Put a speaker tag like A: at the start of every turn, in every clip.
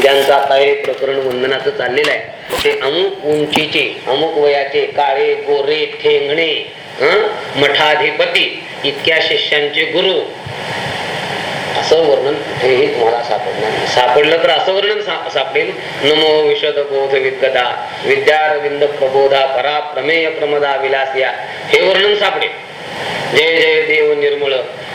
A: ज्यांचं आता हे प्रकरण वंदनाचं चाललेलं आहे ते अमुक उंचीचे अमुक वयाचे काळे गोरे ठेंगणे मठाधिपती इतक्या शिष्यांचे गुरु. असं वर्णन कुठेही तुम्हाला सापडणार नाही. सापडलं तर असं वर्णन सा- सापडेल. नमो विशद बोध विद्गदा विद्यारविंद प्रबोधा परा प्रमेय प्रमदा विलासिया. हे वर्णन सापडेल. जय जय देव निर्मळ.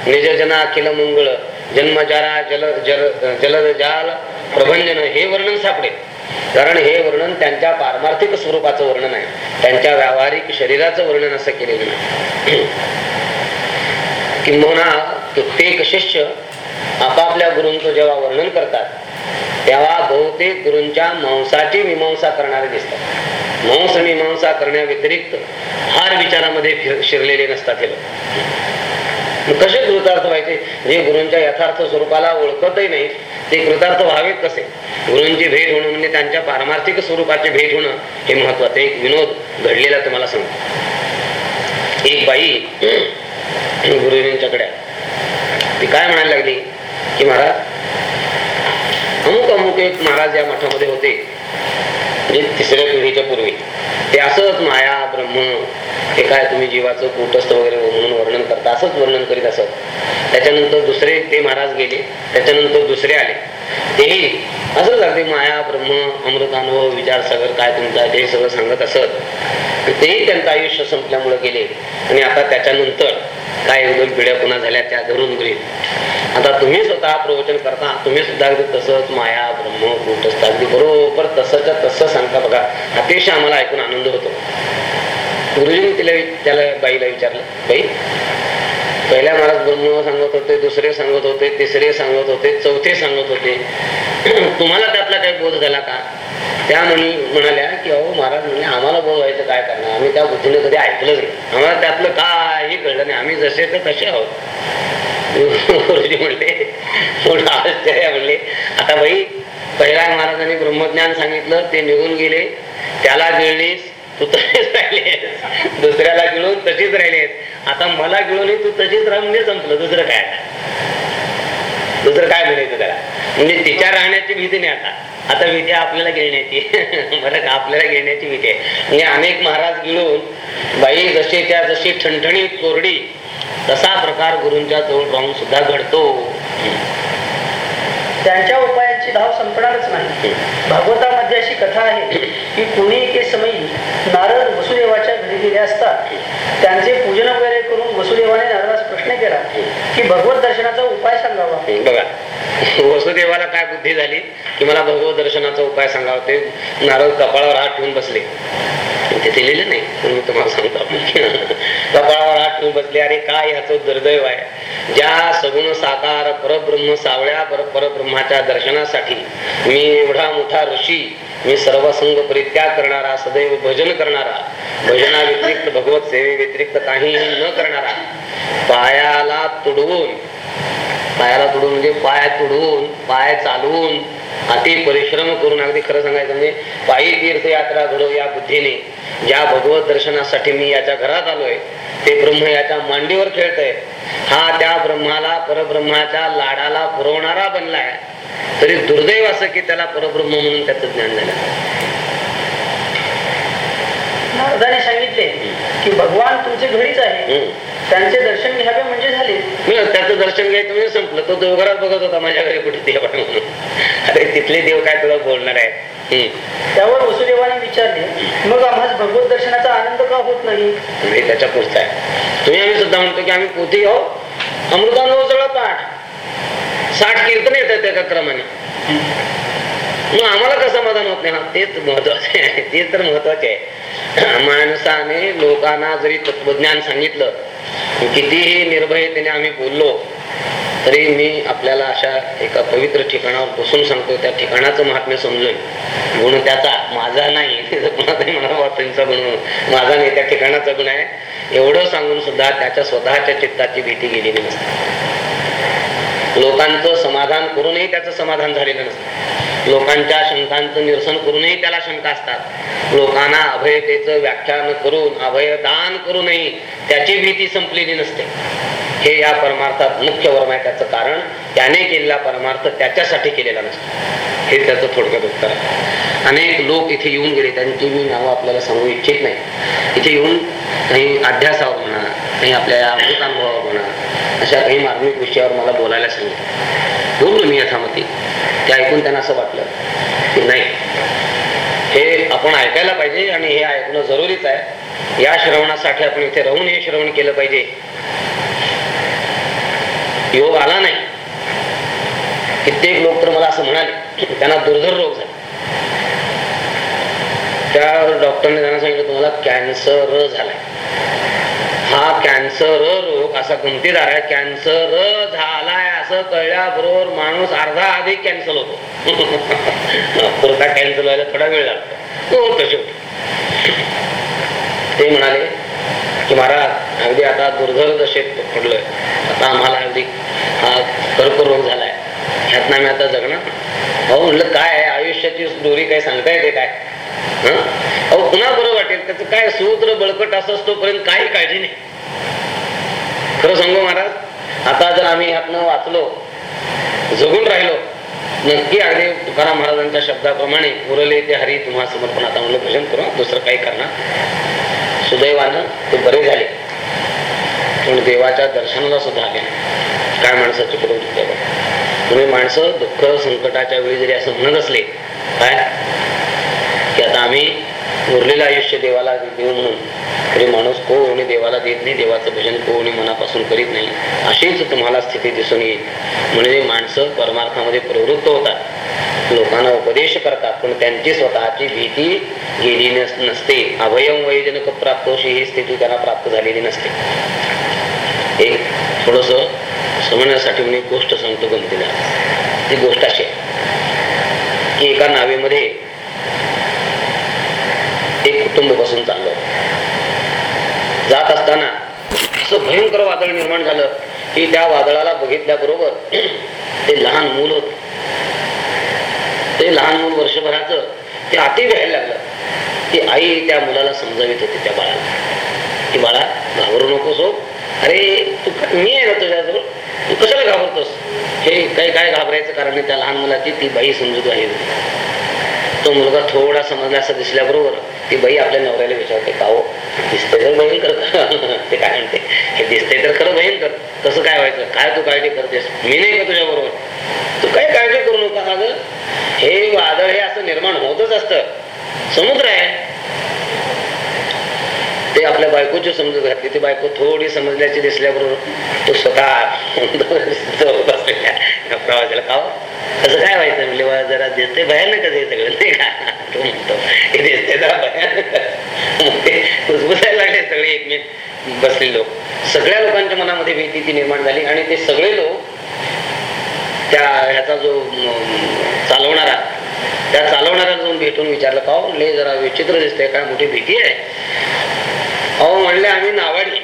A: निज जना अखिल मंगळ जन्मजारा जल जल जलद जाल प्रभंजन हे वर्णन सापडेल. कारण हे वर्णन त्यांच्या पारमार्थिक स्वरूपाचं वर्णन आहे. त्यांच्या व्यावहारिक शरीराचं वर्णन असं केलेलं नाही किंबहुना कित्येक शिष्य आपापल्या गुरूंचं जेव्हा वर्णन करतात तेव्हा बहुतेक गुरूंच्या मांसाची मीमांसा करणारे दिसतात. मांस मीमांसा करण्या व्यतिरिक्त फार विचारामध्ये फिर- शिरलेले नसतात हे लोक. मग कसे कृतार्थ व्हायचे? जे गुरूंच्या यथार्थ स्वरूपाला ओळखतही नाही ते कृतार्थ व्हावेत कसे? गुरूंची भेट होणं म्हणजे त्यांच्या पारमार्थिक स्वरूपाची भेट होणं हे महत्वाचं एक विनोद घडलेला तुम्हाला सांगतो. एक बाई गुरुजींच्याकडे ती काय म्हणायला लागली? की महाराज अमुक अमुक एक महाराज या मठामध्ये होते. म्हणजे तिसऱ्या पिढीच्या पूर्वी. ते असंच माया ब्रह्म हे काय तुम्ही जीवाचं कूटस्थ वगैरे म्हणून वर्णन करता. असंच वर्णन करीत असत. त्याच्यानंतर दुसरे ते महाराज गेले. त्याच्यानंतर दुसरे आले. तेही असंच अगदी माया ब्रह्म अमृतानुभव विचार विचारसागर काय तुमचा ते सगळं सांगत असत. तेही त्यांचं आयुष्य संपल्यामुळे गेले. आणि आता त्याच्यानंतर काय एक दोन पिढ्या पुन्हा झाल्या त्या धरून गृहित आता तुम्ही स्वतः प्रवचन करता. तुम्ही सुद्धा अगदी तसंच माया ब्रह्म कूटस्थ अगदी बरोबर तसंच्या तसं सांगता बघा. अतिशय आम्हाला ऐकून आनंद होतो. गुरुजीने तिला त्याला बाईला विचारलं बाई पहिल्या महाराज ब्रह्म सांगत होते दुसरे सांगत होते तिसरे सांगत होते चौथे सांगत होते. तुम्हाला त्यातला काही बोध झाला का? त्या म्हणी म्हणाल्या की अहो महाराज म्हणजे आम्हाला बोध व्हायचं काय करणार? आम्ही त्या बुद्धीने कधी ऐकलंच नाही. आम्हाला त्यातलं काही कळलं नाही. आम्ही जसे तर तसे आहोत. गुरुजी म्हणले म्हणून आश्चर्य म्हणले. आता बाई पहिल्या महाराजांनी ब्रह्मज्ञान सांगितलं ते निघून गेले. त्याला गिळलीस तू तशीच राहिलेस दुसऱ्याला गिळून तशीच राहिलेस आता मला गिळून तू तशीच राहून म्हणजे संपलं दुसरं काय? दुसरं काय म्हणायचं त्याला? म्हणजे तिच्या राहण्याची भीती नाही आता. आता भीती आपल्याला गिळण्याची बरं का आपल्याला गिळण्याची भीती आहे. म्हणजे अनेक महाराज गिळून बाई जशी त्या जशी ठणठणीत कोरडी तसा प्रकार गुरूंच्या जवळ राहून सुद्धा घडतो.
B: त्यांच्या उपायांची धाव संपणारच नाही. भागवतामध्ये अशी कथा आहे की कुणी एके समयी नारद वसुदेवाच्या घरी गेले असतात त्यांचे पूजन वगैरे करून वसुदेवाने नारदास प्रश्न केला की भगवत दर्शनाचा उपाय सांगावा.
A: बघा वसुदेवाला काय बुद्धी झाली की मला भगवत दर्शनाचा उपाय सांगावा ते नारद कपाळावर हात ठेवून बसले. तिथे लिहिले नाही तुम्हाला सांगतो कपाळावर हात ठेवून बसले अरे काय ह्याचं दुर्दैव आहे? ज्या सगुण साकार परब्रह्म सावळ्या पर परब्रह्माच्या दर्शनासाठी मी एवढा मोठा ऋषी मी सर्वसंग परित्याग करणारा सदैव भजन करणारा भजना व्यतिरिक्त भगवत सेवे व्यतिरिक्त काहीही न करणारा पायाला तुडवून पायाला तुडून म्हणजे पाय तुडवून पाय चालवून अति परिश्रम करून अगदी खरं सांगायचं म्हणजे पायी तीर्थयात्रा घडव या बुद्धीने. ज्या भगवत दर्शनासाठी मी याच्या घरात आलोय ते ब्रह्म याच्या मांडीवर खेळतय. हा त्या ब्रह्माला परब्रह्माच्या लाडाला पुरवणारा बनलाय. तरी दुर्दैव असं की त्याला परब्रह्म म्हणून त्याचं ज्ञान झालं
B: सांगितले की भगवान तुमचे घरीच आहे. त्यांचे दर्शन घ्यावे म्हणजे झाले.
A: मी त्याचं दर्शन घ्यायचं म्हणजे संपलं. तो देवघरात बघत होता माझ्या घरी कुठे देव अरे तिथले देव काय तुला बोलणार आहे हम्म.
B: त्यावर वसुदेवाने विचारले मग आम्हाला भगवत दर्शनाचा आनंद का होत नाही?
A: त्याच्या पुढचा आहे. तुम्ही आम्ही सुद्धा म्हणतो की आम्ही पोथी हो अमृतानुभव सगळं पाठ. साठ कीर्तन येतात एका क्रमाने. मग आम्हाला कसं समाधान होत नाही? हा तेच महत्त्वाचे आहे. ते तर महत्त्वाचे आहे. माणसाने लोकांना जरी तत्वज्ञान सांगितलं कितीही निर्भयतेने आम्ही बोललो तरी मी आपल्याला अशा एका पवित्र ठिकाणावर बसून सांगतो त्या ठिकाणाचं महात्म्य समजून. गुण त्याचा माझा नाही कोणाचाही म्हणा त्यांचा गुण माझा नाही त्या ठिकाणाचा गुण आहे. एवढं सांगून सुद्धा त्याच्या स्वतःच्या चित्ताची भीती गेलेली नसते. लोकांचं समाधान करूनही त्याचं समाधान झालेलं नसतं. लोकांच्या शंकांचं निरसन करूनही त्याला शंका असतात. लोकांना अभयतेचं व्याख्यान करून अभयदान करूनही त्याची भीती संपलेली नसते. हे या परमार्थात मुख्य वर्म आहे. त्याचं कारण त्याने केलेला परमार्थ त्याच्यासाठी केलेला नसतो. हे त्याचं थोडक्यात उत्तर आहे. अनेक लोक इथे येऊन गेले. त्यांची मी नावं आपल्याला सांगू इच्छित नाही. इथे येऊन काही अध्यासावर म्हणा काही आपल्या अमृतानुभवावर म्हणा अशा काही मार्मिक विषयावर मला बोलायला सांगितलं. हो बोललो मी यथामती. ते ऐकून त्यांना असं वाटलं की नाही हे आपण ऐकायला पाहिजे आणि हे ऐकणं जरुरीच आहे. या श्रवणासाठी आपण इथे राहून हे श्रवण केलं पाहिजे. योग आला नाही. कित्येक लोक तर मला असं म्हणाले की त्यांना दुर्धर रोग झाला. त्या डॉक्टरने त्यांना सांगितलं तुम्हाला कॅन्सर झालाय. हा कॅन्सर रोग असा गमतीदार आहे. कॅन्सर झालाय असं कळल्याबरोबर माणूस अर्धा अधिक कॅन्सल होतो. पुरता कॅन्सल व्हायला थोडा वेळ लागतो. हो तसे ते म्हणाले की महाराज अगदी आता दुर्धर दशेत पडलोय. आता आम्हाला अगदी हा कर्करोग झालाय. ह्यातनं आम्ही आता जगणार? हो म्हणलं काय आहे? आयुष्याची दोरी काय सांगता येते काय? अहो पुन्हा बरं वाटेल. त्याचं काय सूत्र बळकट असं तोपर्यंत काही काळजी नाही. खरं सांगू महाराज आता जर आम्ही ह्यातनं वाचलो जगून राहिलो नक्की अगदी तुकाराम महाराजांच्या शब्दाप्रमाणे उरले ते हरी तुम्हा समर्पण आता म्हणलं भजन करू दुसरं काही करणार. सुदैवानं ते बरे झाले. पण देवाच्या दर्शनाला सुद्धा आले काय माणसाची प्रवृत्ती तुम्ही माणसं दुःख संकटाच्या वेळी जरी असं म्हणत असले काय? आम्ही उरलेलं आयुष्य देवाला देऊ म्हणून तरी माणूस कोणी देवाला देत नाही देवाचं भजन कोणी मनापासून करीत नाही. अशीच तुम्हाला स्थिती दिसून येईल. म्हणजे माणसं परमार्थामध्ये प्रवृत्त होतात. लोकांना उपदेश करतात पण त्यांची स्वतःची भीती गेली नस- नसते. अभयम वैजनक प्राप्तोशी ही स्थिती त्यांना प्राप्त झालेली नसते. एक थोडस समजण्यासाठी मी एक गोष्ट सांगतो गमतीला ती गोष्ट अशी आहे की एका नावेमध्ये कुटुंब बसून चाललं. जात असताना असं भयंकर वादळ निर्माण झालं की त्या वादळाला बघितल्याबरोबर ते लहान मूल होत. ते लहान मूल वर्षभराचं ते अति व्हायला लागलं. ती आई त्या मुलाला समजावित होती त्या बाळाला. की बाळा घाबरू नकोस हो. अरे तू मी आहे ना तुझ्याजवळ. तू कशाला घाबरतोस? हे काही काय घाबरायचं कारण नाही त्या लहान मुलाची ती बाई समजूत आहे. तो मुलगा थोडा समजला असं दिसल्याबरोबर ती बाई आपल्या नवऱ्याला विचारते का हो? दिसते तर बहीण करत ते काय म्हणते हे दिसते तर खरं भयंकर कसं काय व्हायचं? काय तू काळजी करतेस? मी नाही का तुझ्या बरोबर तू काय काळजी करू नका अगं हे वादळ हे असं निर्माण होतच असत. समुद्र आहे. ते आपल्या बायकोची समजूत घातली. ती बायको थोडी समजल्याची दिसल्याबरोबर तो स्वतः जवळ त्या प्रवासाला का हो? कसं काय व्हायचं? म्हणजे बा जरा दिसते भयानक आहे सगळं. नाही का? तो म्हणतो हे देते जरा भयानक कुसबुसायला लागले सगळे एकमेक. बसले लोक. सगळ्या लोकांच्या मनामध्ये भीती ती निर्माण झाली आणि ते सगळे लोक त्या ह्याचा जो चालवणारा त्या चालवणाऱ्याला जाऊन भेटून विचारलं का ले जरा विचित्र दिसतंय काय मोठी भीती आहे? अहो म्हणले आम्ही नावाडी.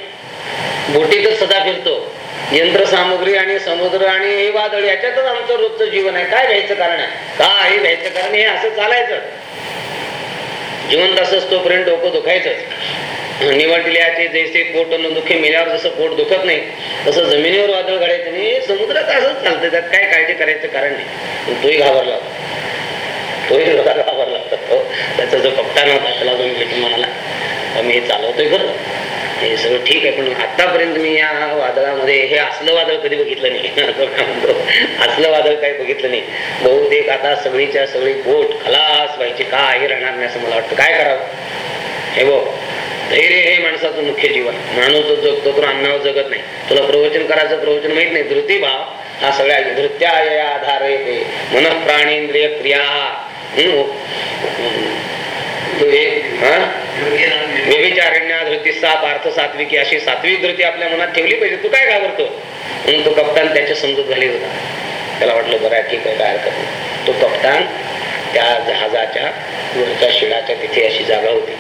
A: बोटीतच सदा फिरतो. यंत्रसामुग्री आणि समुद्र आणि हे वादळ याच्यातच आमचं रोजचं जीवन आहे. काय घ्यायचं कारण आहे? काय घ्यायचं कारण हे असं चालायचं. जिवंत तसंच तोपर्यंत डोकं दुखायचंच निवडल्याचे जैसे पोट न दुखे मेल्यावर जसं पोट दुखत नाही तसं जमिनीवर वादळ घडायचं नाही समुद्रात असंच चालतं त्यात काय काळजी करायचं कारण नाही. तोही घाबरला तोही घाबरला तो त्याचा जो कप्तान नव्हता त्याला जाऊन भेटून म्हणाला मी हे चालवतोय बरं. हे सगळं ठीक आहे पण आतापर्यंत मी या वादळामध्ये हे असलं वादळ कधी बघितलं नाही. असलं वादळ काही बघितलं नाही. बहुतेक आता सगळीच्या सगळी बोट खलास व्हायची काही राहणार नाही असं मला वाटतं. काय करावं? हे बो धैर्य हे माणसाचं मुख्य जीवन. माणूस जो जगतो तो अन्नावर जगत नाही. तुला प्रवचन करायचं प्रवचन माहीत नाही. धृती भाव हा सगळ्या धृत्या आधार येते मन प्राणेंद्रिय क्रिया हम्म. हे, धृती सात अर्थ सात्विकी अशी सात्विक धृती आपल्या मनात ठेवली पाहिजे. तू काय घाबरतो? म्हणून तो कप्तान त्याच्या समजूत घाली होता. त्याला वाटलं बरं ठीक आहे काय हरकत नाही. तो कप्तान त्या जहाजाच्या वरच्या शिडाच्या तिथे अशी जागा होती.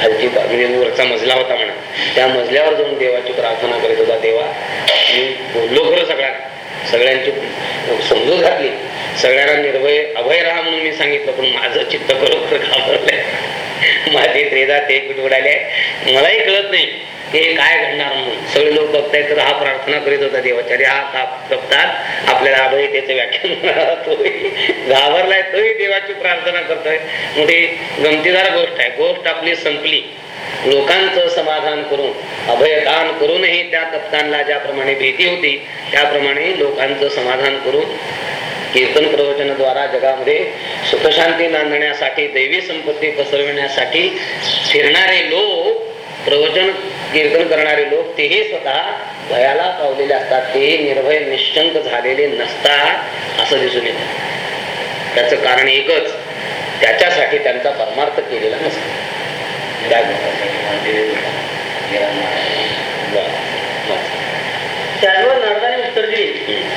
A: खालची म्हणजे वरचा मजला होता म्हणा. त्या मजल्यावर जाऊन देवाची प्रार्थना करीत होता देवा मी बोललो खरं सगळ्या सगळ्यांची समजूत घातली. सगळ्यांना निर्भय अभय राहा म्हणून मी सांगितलं पण माझं चित्त खरोखर घाबरलंय. माझे त्रेदा ते उडाले. मलाही कळत नाही हे काय घडणार म्हणून. सगळे लोक बघतायत तर हा प्रार्थना करीत होता देवाचार्य हा का जपतात आपल्याला अभयतेचं व्याख्यान तोही. घाबरलाय तोही देवाची प्रार्थना करतोय. मोठी गमतीदार गोष्ट आहे. गोष्ट आपली संपली. लोकांचं समाधान करून अभयदान करूनही त्या कप्तानला ज्याप्रमाणे भीती होती त्याप्रमाणे लोकांचं समाधान करून कीर्तन प्रवचनाद्वारा जगामध्ये सुखशांती नांदण्यासाठी दैवी संपत्ती पसरविण्यासाठी फिरणारे लोक प्रवचन कीर्तन करणारे लोक तेही स्वतः भयाला पावलेले असतात. तेही निर्भय निश्चंक झालेले नसतात असं दिसून येतं. त्याचं कारण एकच त्याच्यासाठी त्यांचा परमार्थ केलेला नसतो.
B: त्यावर नारदाने उत्तर दिले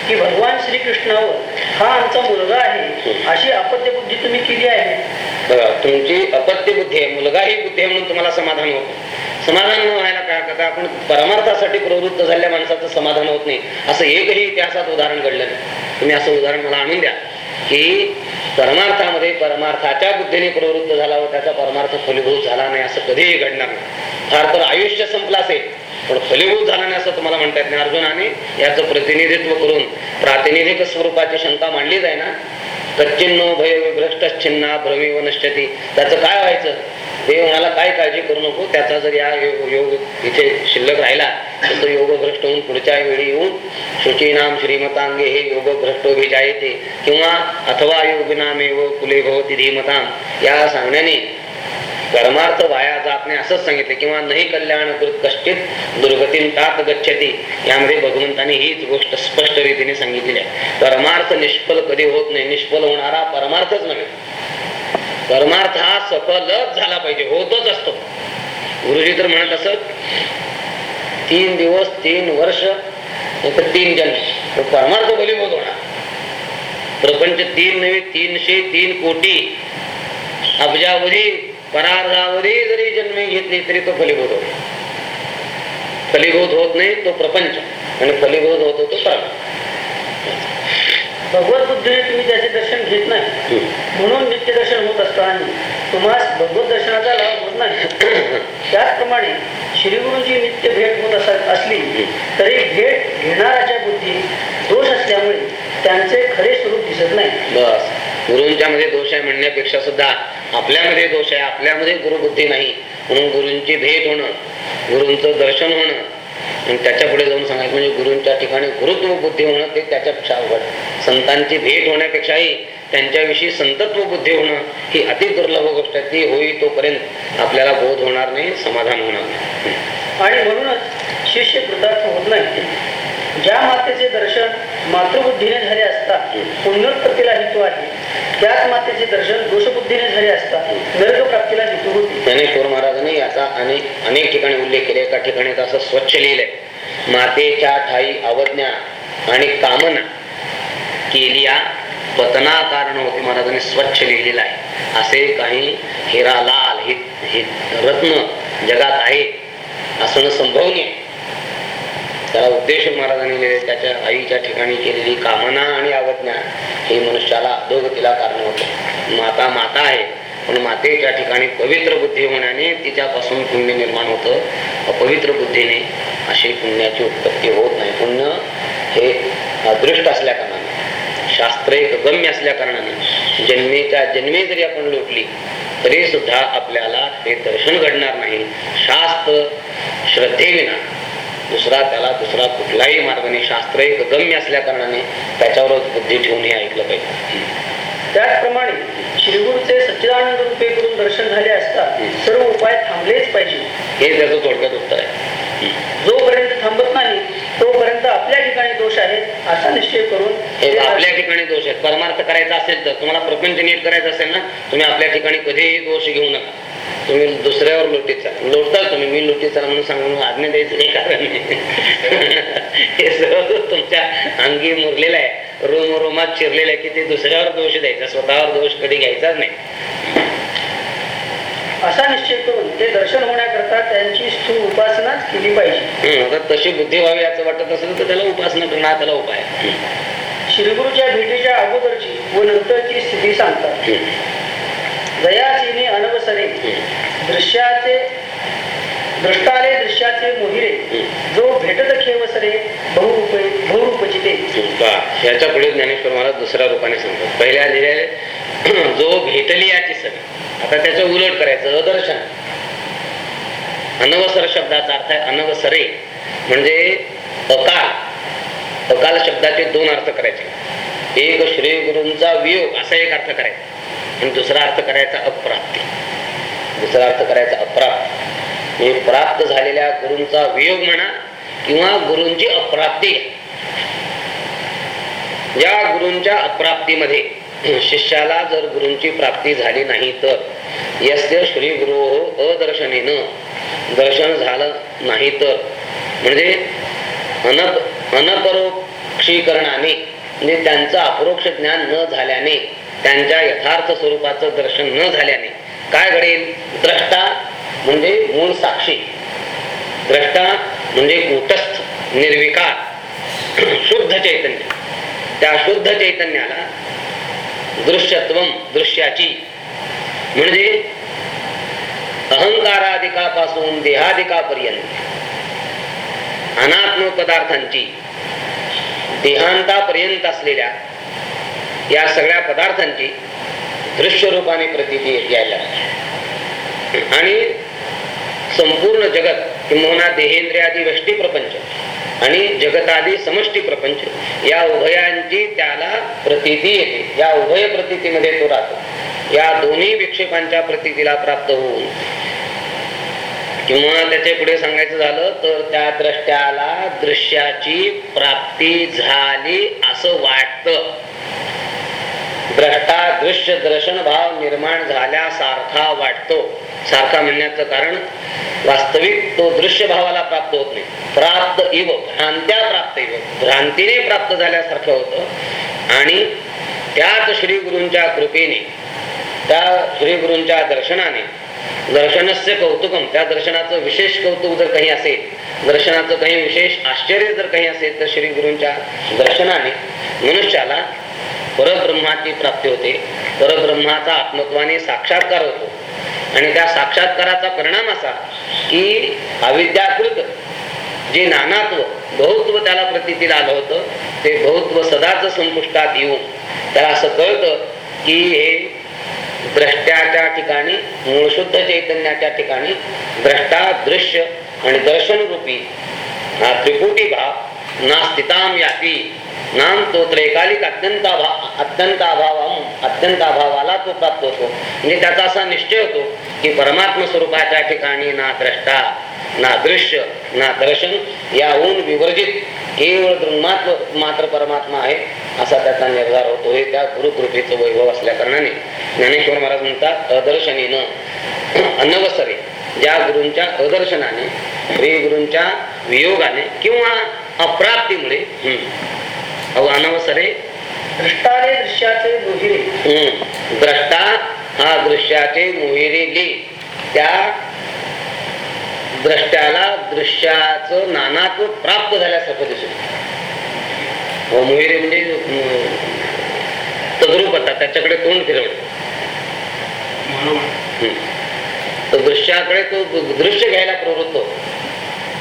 B: की भगवान श्रीकृष्णावर हा आमचा मुलगा आहे. अशी अपत्य बुद्धी तुम्ही केली आहे.
A: बघा तुमची अपत्य बुद्धी आहे मुलगा ही बुद्धी आहे म्हणून तुम्हाला समाधान होत समाधान न व्हायला काय करता आपण परमार्थासाठी प्रवृत्त झालेल्या माणसाचं समाधान होत नाही. असं एकही इतिहासात उदाहरण घडलं नाही. तुम्ही असं उदाहरण मला आणून द्या. की परमार्थामध्ये परमार्थाच्या बुद्धीने प्रवृत्त झाला व त्याचा परमार्थ फलीभूत झाला नाही असं कधीही घडणार नाही. फार तर आयुष्य संपलं असेल. पण फलीभूत झाला नाही असं तुम्हाला म्हणता येत नाही. अर्जुनाने याचं प्रतिनिधित्व करून प्रातिनिधिक स्वरूपाची शंका मांडलीच आहे ना? कच्चिन्नो भय भ्रष्ट छिन्ना भ्रमी व नश्यती. त्याचं काय व्हायचं? देव म्हणाला काय काळजी करू नको त्याचा जर या योग इथे शिल्लक राहिला तर तो योग भ्रष्ट होऊन पुढच्या वेळी येऊन शुचीनाम श्रीमतांगे हे योग भ्रष्टोभिजायते किंवा अथवा योगनामेव कुले भवती धीमताम या सांगण्याने परमार्थ वाया जात नाही असंच सांगितले. किंवा नाही कल्याण कृत कष्टित दुर्गतीन तात गच्छती. यामध्ये भगवंतांनी हीच गोष्ट स्पष्ट रीतीने सांगितलेली आहे. परमार्थ निष्फल कधी होत नाही. निष्फल होणारा परमार्थच नव्हे. परमार्थ हा सफलच झाला पाहिजे. होतच असतो. गुरुजी तर म्हणत असत तीन दिवस तीन वर्ष तीन जन्म. परमार्थ परमार्थ होत होणार. प्रपंच तीन नव्हे तीनशे तीन कोटी अब्जावधी परार्धावधी जरी जन्मे घेतली तरी तो फलीभूत होतो. फलीभूत होत नाही तो प्रपंच. आणि फलीभूत होतो तो परमार्थ
B: भगवत बुद्धीने तुम्ही त्याचे दर्शन घेत नाही. म्हणून नित्य दर्शन होत असताना तुम्हाला भगवत दर्शनाचा लाभ होत नाही. त्याचप्रमाणे श्रीगुरूंची नित्य भेट होत अस- असली तरी भेट घेणाऱ्याच्या बुद्धी दोष असल्यामुळे त्यांचे खरे स्वरूप दिसत नाही.
A: बस. गुरूंच्या मध्ये दोष आहे म्हणण्यापेक्षा सुद्धा आपल्यामध्ये दोष आहे आपल्यामध्ये गुरुबुद्धी नाही. म्हणून गुरूंची भेट होणं गुरूंचं दर्शन होणं आणि त्याच्या पुढे जाऊन सांगायचं म्हणजे गुरूंच्या ठिकाणी गुरुत्व बुद्धी होणं ते त्याच्यापेक्षा अवघड. संतांची भेट होण्यापेक्षाही त्यांच्याविषयी संतत्व बुद्धी होणं ही अति दुर्लभ गोष्ट आहे. ती होई तोपर्यंत आपल्याला बोध होणार नाही समाधान होणार नाही.
B: आणि म्हणूनच शिष्य कृतार्थ होत नाही. ज्या मातेचे दर्शन मातृबुद्धीने झाले असता पुण्योत्पत्तीला हेतू आहे. त्याच मातेचे दर्शन दोषबुद्धीने झाले असता नरक प्राप्तीला हेतू होते.
A: ज्ञानेश्वर महाराजांनी याचा अनेक अनेक ठिकाणी उल्लेख केले. एका ठिकाणी असं स्वच्छ लिहिलंय. मातेच्या ठाई अवज्ञा आणि कामना केलिया पतना कारण होते महाराजांनी स्वच्छ लिहिलेलं आहे. असे काही हिरा लाल हे हे रत्न जगात आहे. असणं संभवनीय. त्याला उद्देश महाराजांनी केले त्याच्या आईच्या ठिकाणी केलेली कामना आणि अवज्ञा ही मनुष्याला अधोगतीला कारण होते. माता माता आहे पण मातेच्या ठिकाणी पवित्र बुद्धी होण्याने तिच्यापासून पुण्य निर्माण होतं. अपवित्र बुद्धीने अशी पुण्याची उत्पत्ती होत नाही. पुण्य हे अदृष्ट असल्या कारणाने शास्त्र एक गम्य असल्या कारणाने जन्मेच्या जन्मे जरी आपण लोटली तरी सुद्धा आपल्याला ते दर्शन घडणार नाही. शास्त्र श्रद्धेविना दुसरा त्याला दुसरा कुठलाही मार्गाने शास्त्र एक गम्य असल्या कारणाने त्याच्यावरच बुद्धी ठेवून हे ऐकलं पाहिजे.
B: त्याचप्रमाणे श्रीगुरूचे सच्चिदानंद रूपे करून दर्शन झाले असता सर्व उपाय थांबलेच पाहिजे.
A: हे त्याचं थोडक्यात उत्तर आहे.
B: जोपर्यंत थांबत नाही तोपर्यंत आपल्या ठिकाणी दोष आहेत असा निश्चय करून
A: हे आपल्या ठिकाणी दोष आहेत. परमार्थ करायचा असेल तर तुम्हाला प्रपंच नीट करायचं असेल ना तुम्ही आपल्या ठिकाणी कधीही दोष घेऊ नका. तुम्ही दुसऱ्यावर लोटीत चाल. लोटताल तुम्ही मी लोटीत चाल म्हणून सांगून आज्ञा द्यायचं नाही कारण नाही. हे सर्व तुमच्या अंगी मुरलेलं आहे. रोम रोमात चिरलेलं आहे की ते दुसऱ्यावर दोष द्यायचा स्वतःवर दोष कधी घ्यायचाच नाही.
B: असा निश्चय करून ते दर्शन होण्याकरता त्यांची स्थूल उपासनाच केली पाहिजे.
A: तशी बुद्धी व्हावी असं वाटत असेल तर त्याला उपासना करणं हा त्याला उपाय.
B: श्रीगुरूच्या भेटीच्या अगोदरची व नंतरची स्थिती सांगतात.
A: हं,
B: दयाचिनी अनवसरे दृश्याचे दृष्टाले दृश्याचे मोहिरे जो भेटत खेवसरे बहुरूपे बहुरूपचिते
A: याच्या ह्याच्या पुढे ज्ञानेश्वर महाराज दुसऱ्या रूपाने सांगतात. पहिल्या लिहिले जो भेटली याची सर आता त्याचं उलट करायचं अदर्शन. अनवसर शब्दाचा अर्थ आहे अनवसरे. म्हणजे अकाल. अकाल शब्दाचे दोन अर्थ करायचे. एक श्री गुरूंचा वियोग असा एक अर्थ करायचा. आणि दुसरा अर्थ करायचा अप्राप्ती. दुसरा अर्थ करायचा अप्राप्त. म्हणजे प्राप्त झालेल्या गुरूंचा वियोग म्हणा किंवा गुरूंची अप्राप्ती. या गुरूंच्या अप्राप्तीमध्ये शिष्याला जर गुरूंची प्राप्ती झाली नाही तर यस्य श्री गुरु अदर्शनेनं. दर्शन झालं नाही तर. म्हणजे अनप अनपरोक्षीकरणाने म्हणजे त्यांचं अपरोक्ष ज्ञान न झाल्याने त्यांच्या यथार्थ स्वरूपाचं दर्शन न झाल्याने काय घडेल? द्रष्टा म्हणजे मूळ साक्षी. द्रष्टा म्हणजे कूटस्थ निर्विकार शुद्ध चैतन्य. त्या शुद्ध चैतन्याला दृश्यत्वम दृश्याची म्हणजे अहंकाराधिकापासून देहाधिकापर्यंत अनात्म पदार्थांची देहांतापर्यंत असलेल्या या सगळ्या पदार्थांची दृश्य रूपाने प्रतीती यायला आणि संपूर्ण जगत किंवा देहेंद्रियादी वष्टी प्रपंच आणि जगतादी समष्टी प्रपंच या उभयांची त्याला प्रतीती येते. या उभय प्रतीतीमध्ये तो राहतो. या दोन्ही विक्षेपांच्या प्रतीतीला प्राप्त होऊन किंवा त्याचे पुढे सांगायचं झालं तर त्या द्रष्ट्याला दृश्याची प्राप्ती झाली असं वाटतं. द्रष्टा दृश्य दर्शन भाव निर्माण झाल्यासारखा वाटतो. सारखा म्हणण्याचं कारण वास्तविक तो दृश्य भावाला प्राप्त होत नाही. प्राप्त इव भ्रांत्या प्राप्त इव. भ्रांतीने प्राप्त झाल्यासारखं होतं. आणि त्याच श्री गुरूंच्या कृपेने त्या श्री गुरूंच्या दर्शनाने दर्शनस्य कौतुकम त्या दर्शनाचं विशेष कौतुक जर काही असेल दर्शनाचं काही विशेष आश्चर्य जर काही असेल तर श्री गुरूंच्या दर्शनाने मनुष्याला परब्रह्माची प्राप्ती होते. परब्रह्माचा आत्मत्वाने साक्षात्कार होतो. आणि त्या साक्षात्काराचा परिणाम असा की अविद्याकृत जे नानात्व बहुत्व त्याला प्रतीतील आलं होतं ते बहुत्व सदाच संपुष्टात येऊन त्याला असं कळतं की हे द्रष्ट्याच्या ठिकाणी मूळशुद्ध चैतन्याच्या ठिकाणी द्रष्टा दृश्य आणि दर्शन रूपी हा त्रिपुटी भाव ना स्थिताम यापी नाम तो त्रैकालिक अत्यंत अत्यंत अभाव अत्यंत अभावाला तो प्राप्त होतो. म्हणजे त्याचा असा निश्चय होतो की परमात्म स्वरूपाच्या ठिकाणी ना द्रष्टा ना दृश्य ना दर्शन याहून विवर्जित केवळ दृंगमात्र मात्र परमात्मा आहे असा त्याचा निर्धार होतो. हे त्या गुरुकृपेचं वैभव असल्या कारणाने ज्ञानेश्वर महाराज म्हणतात अदर्शनीनं अनवसरे. ज्या गुरूंच्या अदर्शनाने श्री गुरूंच्या वियोगाने किंवा अप्राप्तीमुळे अनवसरे.
B: मोहिरे.
A: हम्म, द्रष्टा हा दृश्याचे मोहिरे ली त्या द्रष्ट्याला दृश्याचं नानात्व प्राप्त झाल्यासारखं दिसत. मोहिरे म्हणजे अं, तद्रूपता त्याच्याकडे तोंड. तर दृश्याकडे तो दृश्य घ्यायला प्रवृत्त होतो.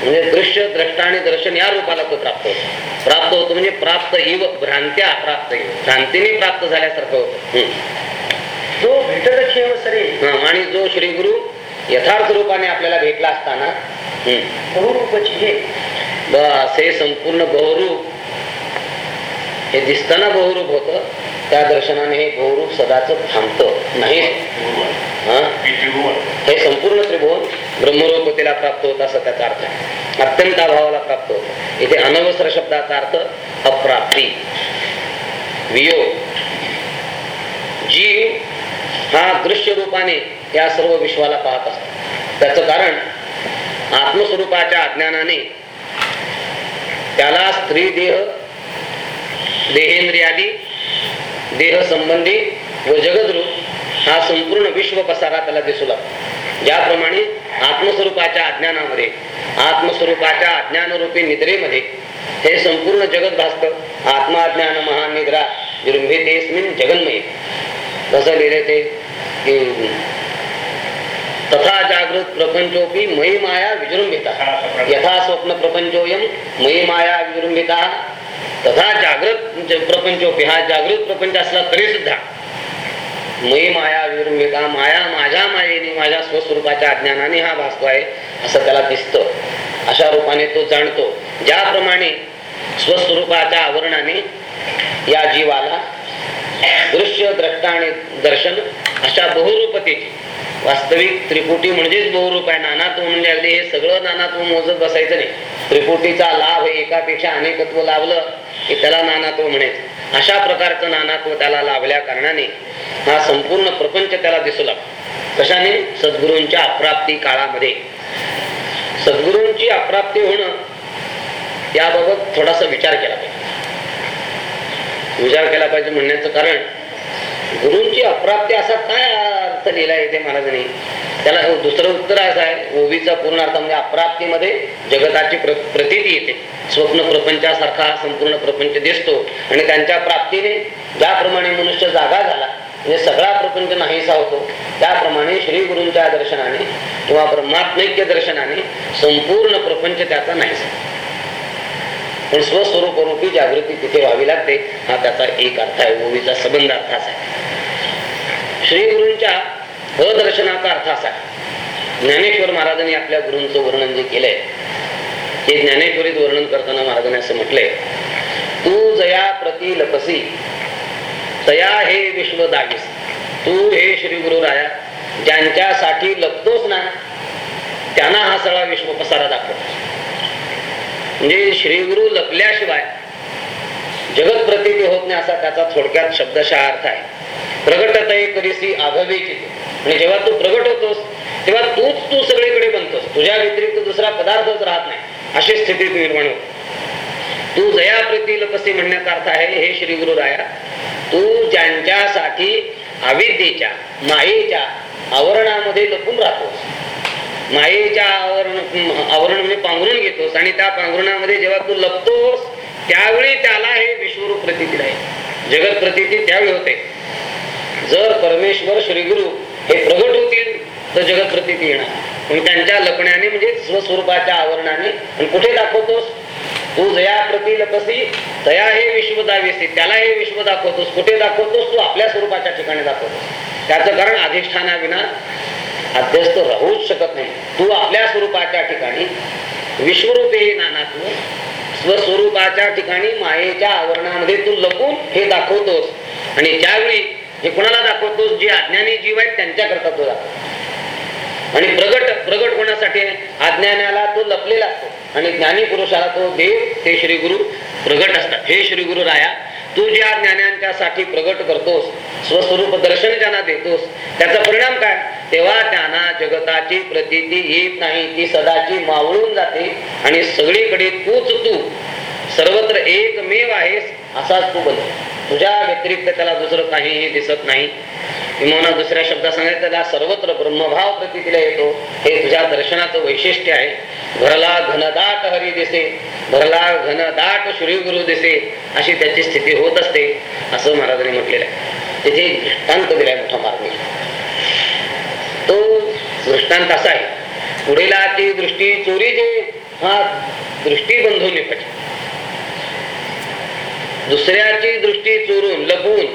A: म्हणजे दृश्य द्रष्टा आणि दर्शन या रूपाला तो प्राप्त होतो. प्राप्त होतो म्हणजे प्राप्त इव भ्रांत्या प्राप्त इव भ्रांतीने प्राप्त झाल्यासारखं होतं. हम्म.
B: जो भेटत
A: हा, आणि जो श्री गुरु यथार्थ रूपाने आपल्याला भेटला असताना हम्म,
B: बहुरूपची हे.
A: बस हे संपूर्ण बहुरूप हे दिसताना बहुरूप होत त्या दर्शनाने हे बहुरूप सदाच थांबत नाही? हा हे संपूर्ण त्रिभुवन. ब्रह्मरूपतेला प्राप्त होत असं त्याचा अर्थ अत्यंत अभावाला प्राप्त होत. इथे अनवस्त्र शब्दाचा अर्थ अप्राप्ती. वियोग. जीव हा दृश्य रूपाने या सर्व विश्वाला पाहत असतो. त्याचं कारण आत्मस्वरूपाच्या अज्ञानाने त्याला स्त्री देह देहेंद्रियादी देह संबंधी व जगद्रूप हा संपूर्ण विश्व पसारा त्याला दिसू लागतो. ज्याप्रमाणे आत्मस्वरूपाच्या अज्ञानामध्ये आत्मस्वरूपाच्या अज्ञानरूपी निद्रेमध्ये हे संपूर्ण जगत भासत. आत्माज्ञान महान निद्रा जगन्मय. कसं लिहिले ते की तथा जागृत प्रपंचोपी मयी माया विजृंभिता. यथा स्वप्न प्रपंचोयम मयी माया विजृंभिता. तथा जागृत प्रपंचोपी हा जागृत प्रपंच असला तरी सुद्धा मयी माया विजृंभिता माया माझ्या मायेने माझ्या स्वस्वरूपाच्या अज्ञानाने हा भासतो आहे असं त्याला दिसतं. अशा रूपाने तो जाणतो. ज्याप्रमाणे स्वस्वरूपाच्या आवरणाने या जीवाला दृश्य द्रष्टा आणि दर्शन अशा बहुरूपतेची वास्तविक त्रिपुटी म्हणजेच बहुरूप आहे. नानात्व म्हणजे अगदी हे सगळं नानात्व मोजत बसायचं नाही. त्रिपुटीचा लाभ हे एकापेक्षा अनेकत्व लाभलं की त्याला नानात्व म्हणायचं. अशा प्रकारचं नानात्व त्याला लाभल्या कारणाने हा संपूर्ण प्रपंच त्याला दिसू लागतो कशाने? सद्गुरूंच्या अप्राप्ती काळामध्ये. सद्गुरूंची अप्राप्ती होणं याबाबत थोडासा विचार केला पाहिजे. विचार केला पाहिजे म्हणण्याचं कारण गुरूंची अप्राप्ती असा काय अर्थ लिहिला येते महाराजांनी त्याला दुसरं उत्तर असं आहे ओवीचा पूर्ण अर्थ म्हणजे अप्राप्तीमध्ये जगताची प्र प्रतीती येते. स्वप्न प्रपंचासारखा हा संपूर्ण प्रपंच दिसतो. आणि त्यांच्या प्राप्तीने ज्याप्रमाणे मनुष्य जागा झाला म्हणजे सगळा प्रपंच नाहीसा होतो. त्याप्रमाणे श्री गुरूंच्या दर्शनाने किंवा परमात्मैक्य दर्शनाने संपूर्ण प्रपंच त्याचा नाहीसा. पण स्वस्वरूप रूपी जागृती तिथे व्हावी लागते हा त्याचा एक अर्थ आहे ओवीचा संबंध अर्थ असा आहे. श्री गुरूंच्या अदर्शनाचा अर्थ असा ज्ञानेश्वर महाराजांनी आपल्या गुरूंचं वर्णन जे केलंय ते ज्ञानेश्वरीत वर्णन करताना महाराजांनी असं म्हटलंय तू जया प्रति लपसी तया हे विश्व दागीस. तू हे श्री गुरु राया ज्यांच्यासाठी लपतोस ना त्यांना हा सगळा विश्व पसारा दाखवतो म्हणजे श्री गुरु लपल्याशिवाय जगत प्रतीती होत नाही असा त्याचा थोडक्यात शब्दशः अर्थ आहे. प्रगटतय करीसी आघवेची आणि जेव्हा तू प्रगट होतोस तेव्हा तूच तू सगळीकडे बनतोस. तुझ्या व्यतिरिक्त दुसरा पदार्थच राहत नाही. अशी स्थिती निर्माण होते. तू जया प्रती लपसी म्हणण्याचा अर्थ आहे हे श्री गुरु राया तू ज्यांच्यासाठी अविद्येच्या मायेच्या आवरणामध्ये लपून राहतोस. मायेच्या आवरण आवरण म्हणजे पांघरून घेतोस आणि त्या पांघरुणामध्ये जेव्हा तू लपतोस त्यावेळी त्याला हे विश्वरूप प्रतिती आहे. जगत प्रतिती त्यावेळी होते. जर परमेश्वर श्रीगुरु हे प्रगट होतील तर जगत प्रतिती येणार. पण त्यांच्या लपण्याने म्हणजे स्वस्वरूपाच्या आवरणाने. कुठे दाखवतोस? तू जया प्रती लपसी तया हे विश्व दावेसी त्याला हे विश्व दाखवतोस कुठे दाखवतोस तू? आपल्या स्वरूपाच्या ठिकाणी दाखवतोस. त्याचं कारण अधिष्ठानाविना अध्यस्त राहूच शकत नाही. तू आपल्या स्वरूपाच्या ठिकाणी विश्वरूपे हे नानात्व स्वस्वरूपाच्या ठिकाणी मायेच्या आवरणामध्ये तू लपून हे दाखवतोस. आणि ज्यावेळी हे कोणाला दाखवतोस? जे अज्ञानी जीव आहेत त्यांच्याकरता तो दाखवतो आणि प्रगट प्रगट होण्यासाठी अज्ञानाला तो लपलेला असतो. आणि ज्ञानी पुरुषाला तो देव ते श्री गुरु प्रगट असतात. हे श्री गुरु राया तू ज्या ज्ञानांच्यासाठी प्रगट करतोस स्वस्वरूप दर्शन ज्यांना देतोस त्याचा परिणाम काय? तेव्हा त्यांना जगताची प्रतीती येत नाही. ती सदाची मावळून जाते आणि सगळीकडे तूच तू. सर्वत्र एकमेव आहेस असाच तू बनतो तुझ्या व्यतिरिक्त त्याला दुसरं काहीही दिसत नाही. किंवा दुसऱ्या शब्दात सांगायचं त्याला सर्वत्र ब्रह्मभाव प्रतितीला येतो. हे तुझ्या दर्शनाचं वैशिष्ट्य आहे. भरला घनदाट हरी दिसे भरला घनदाट श्री गुरु दिसे अशी त्याची स्थिती होत असते असं महाराजांनी म्हटलेलं आहे. तिथे दृष्टांत दिलाय मोठा मार्ग. तो दृष्टांत असा आहे पुढेला ती दृष्टी चोरी जे हा दृष्टी बंधू निपट. दुसऱ्याची दृष्टी चोरून लपवून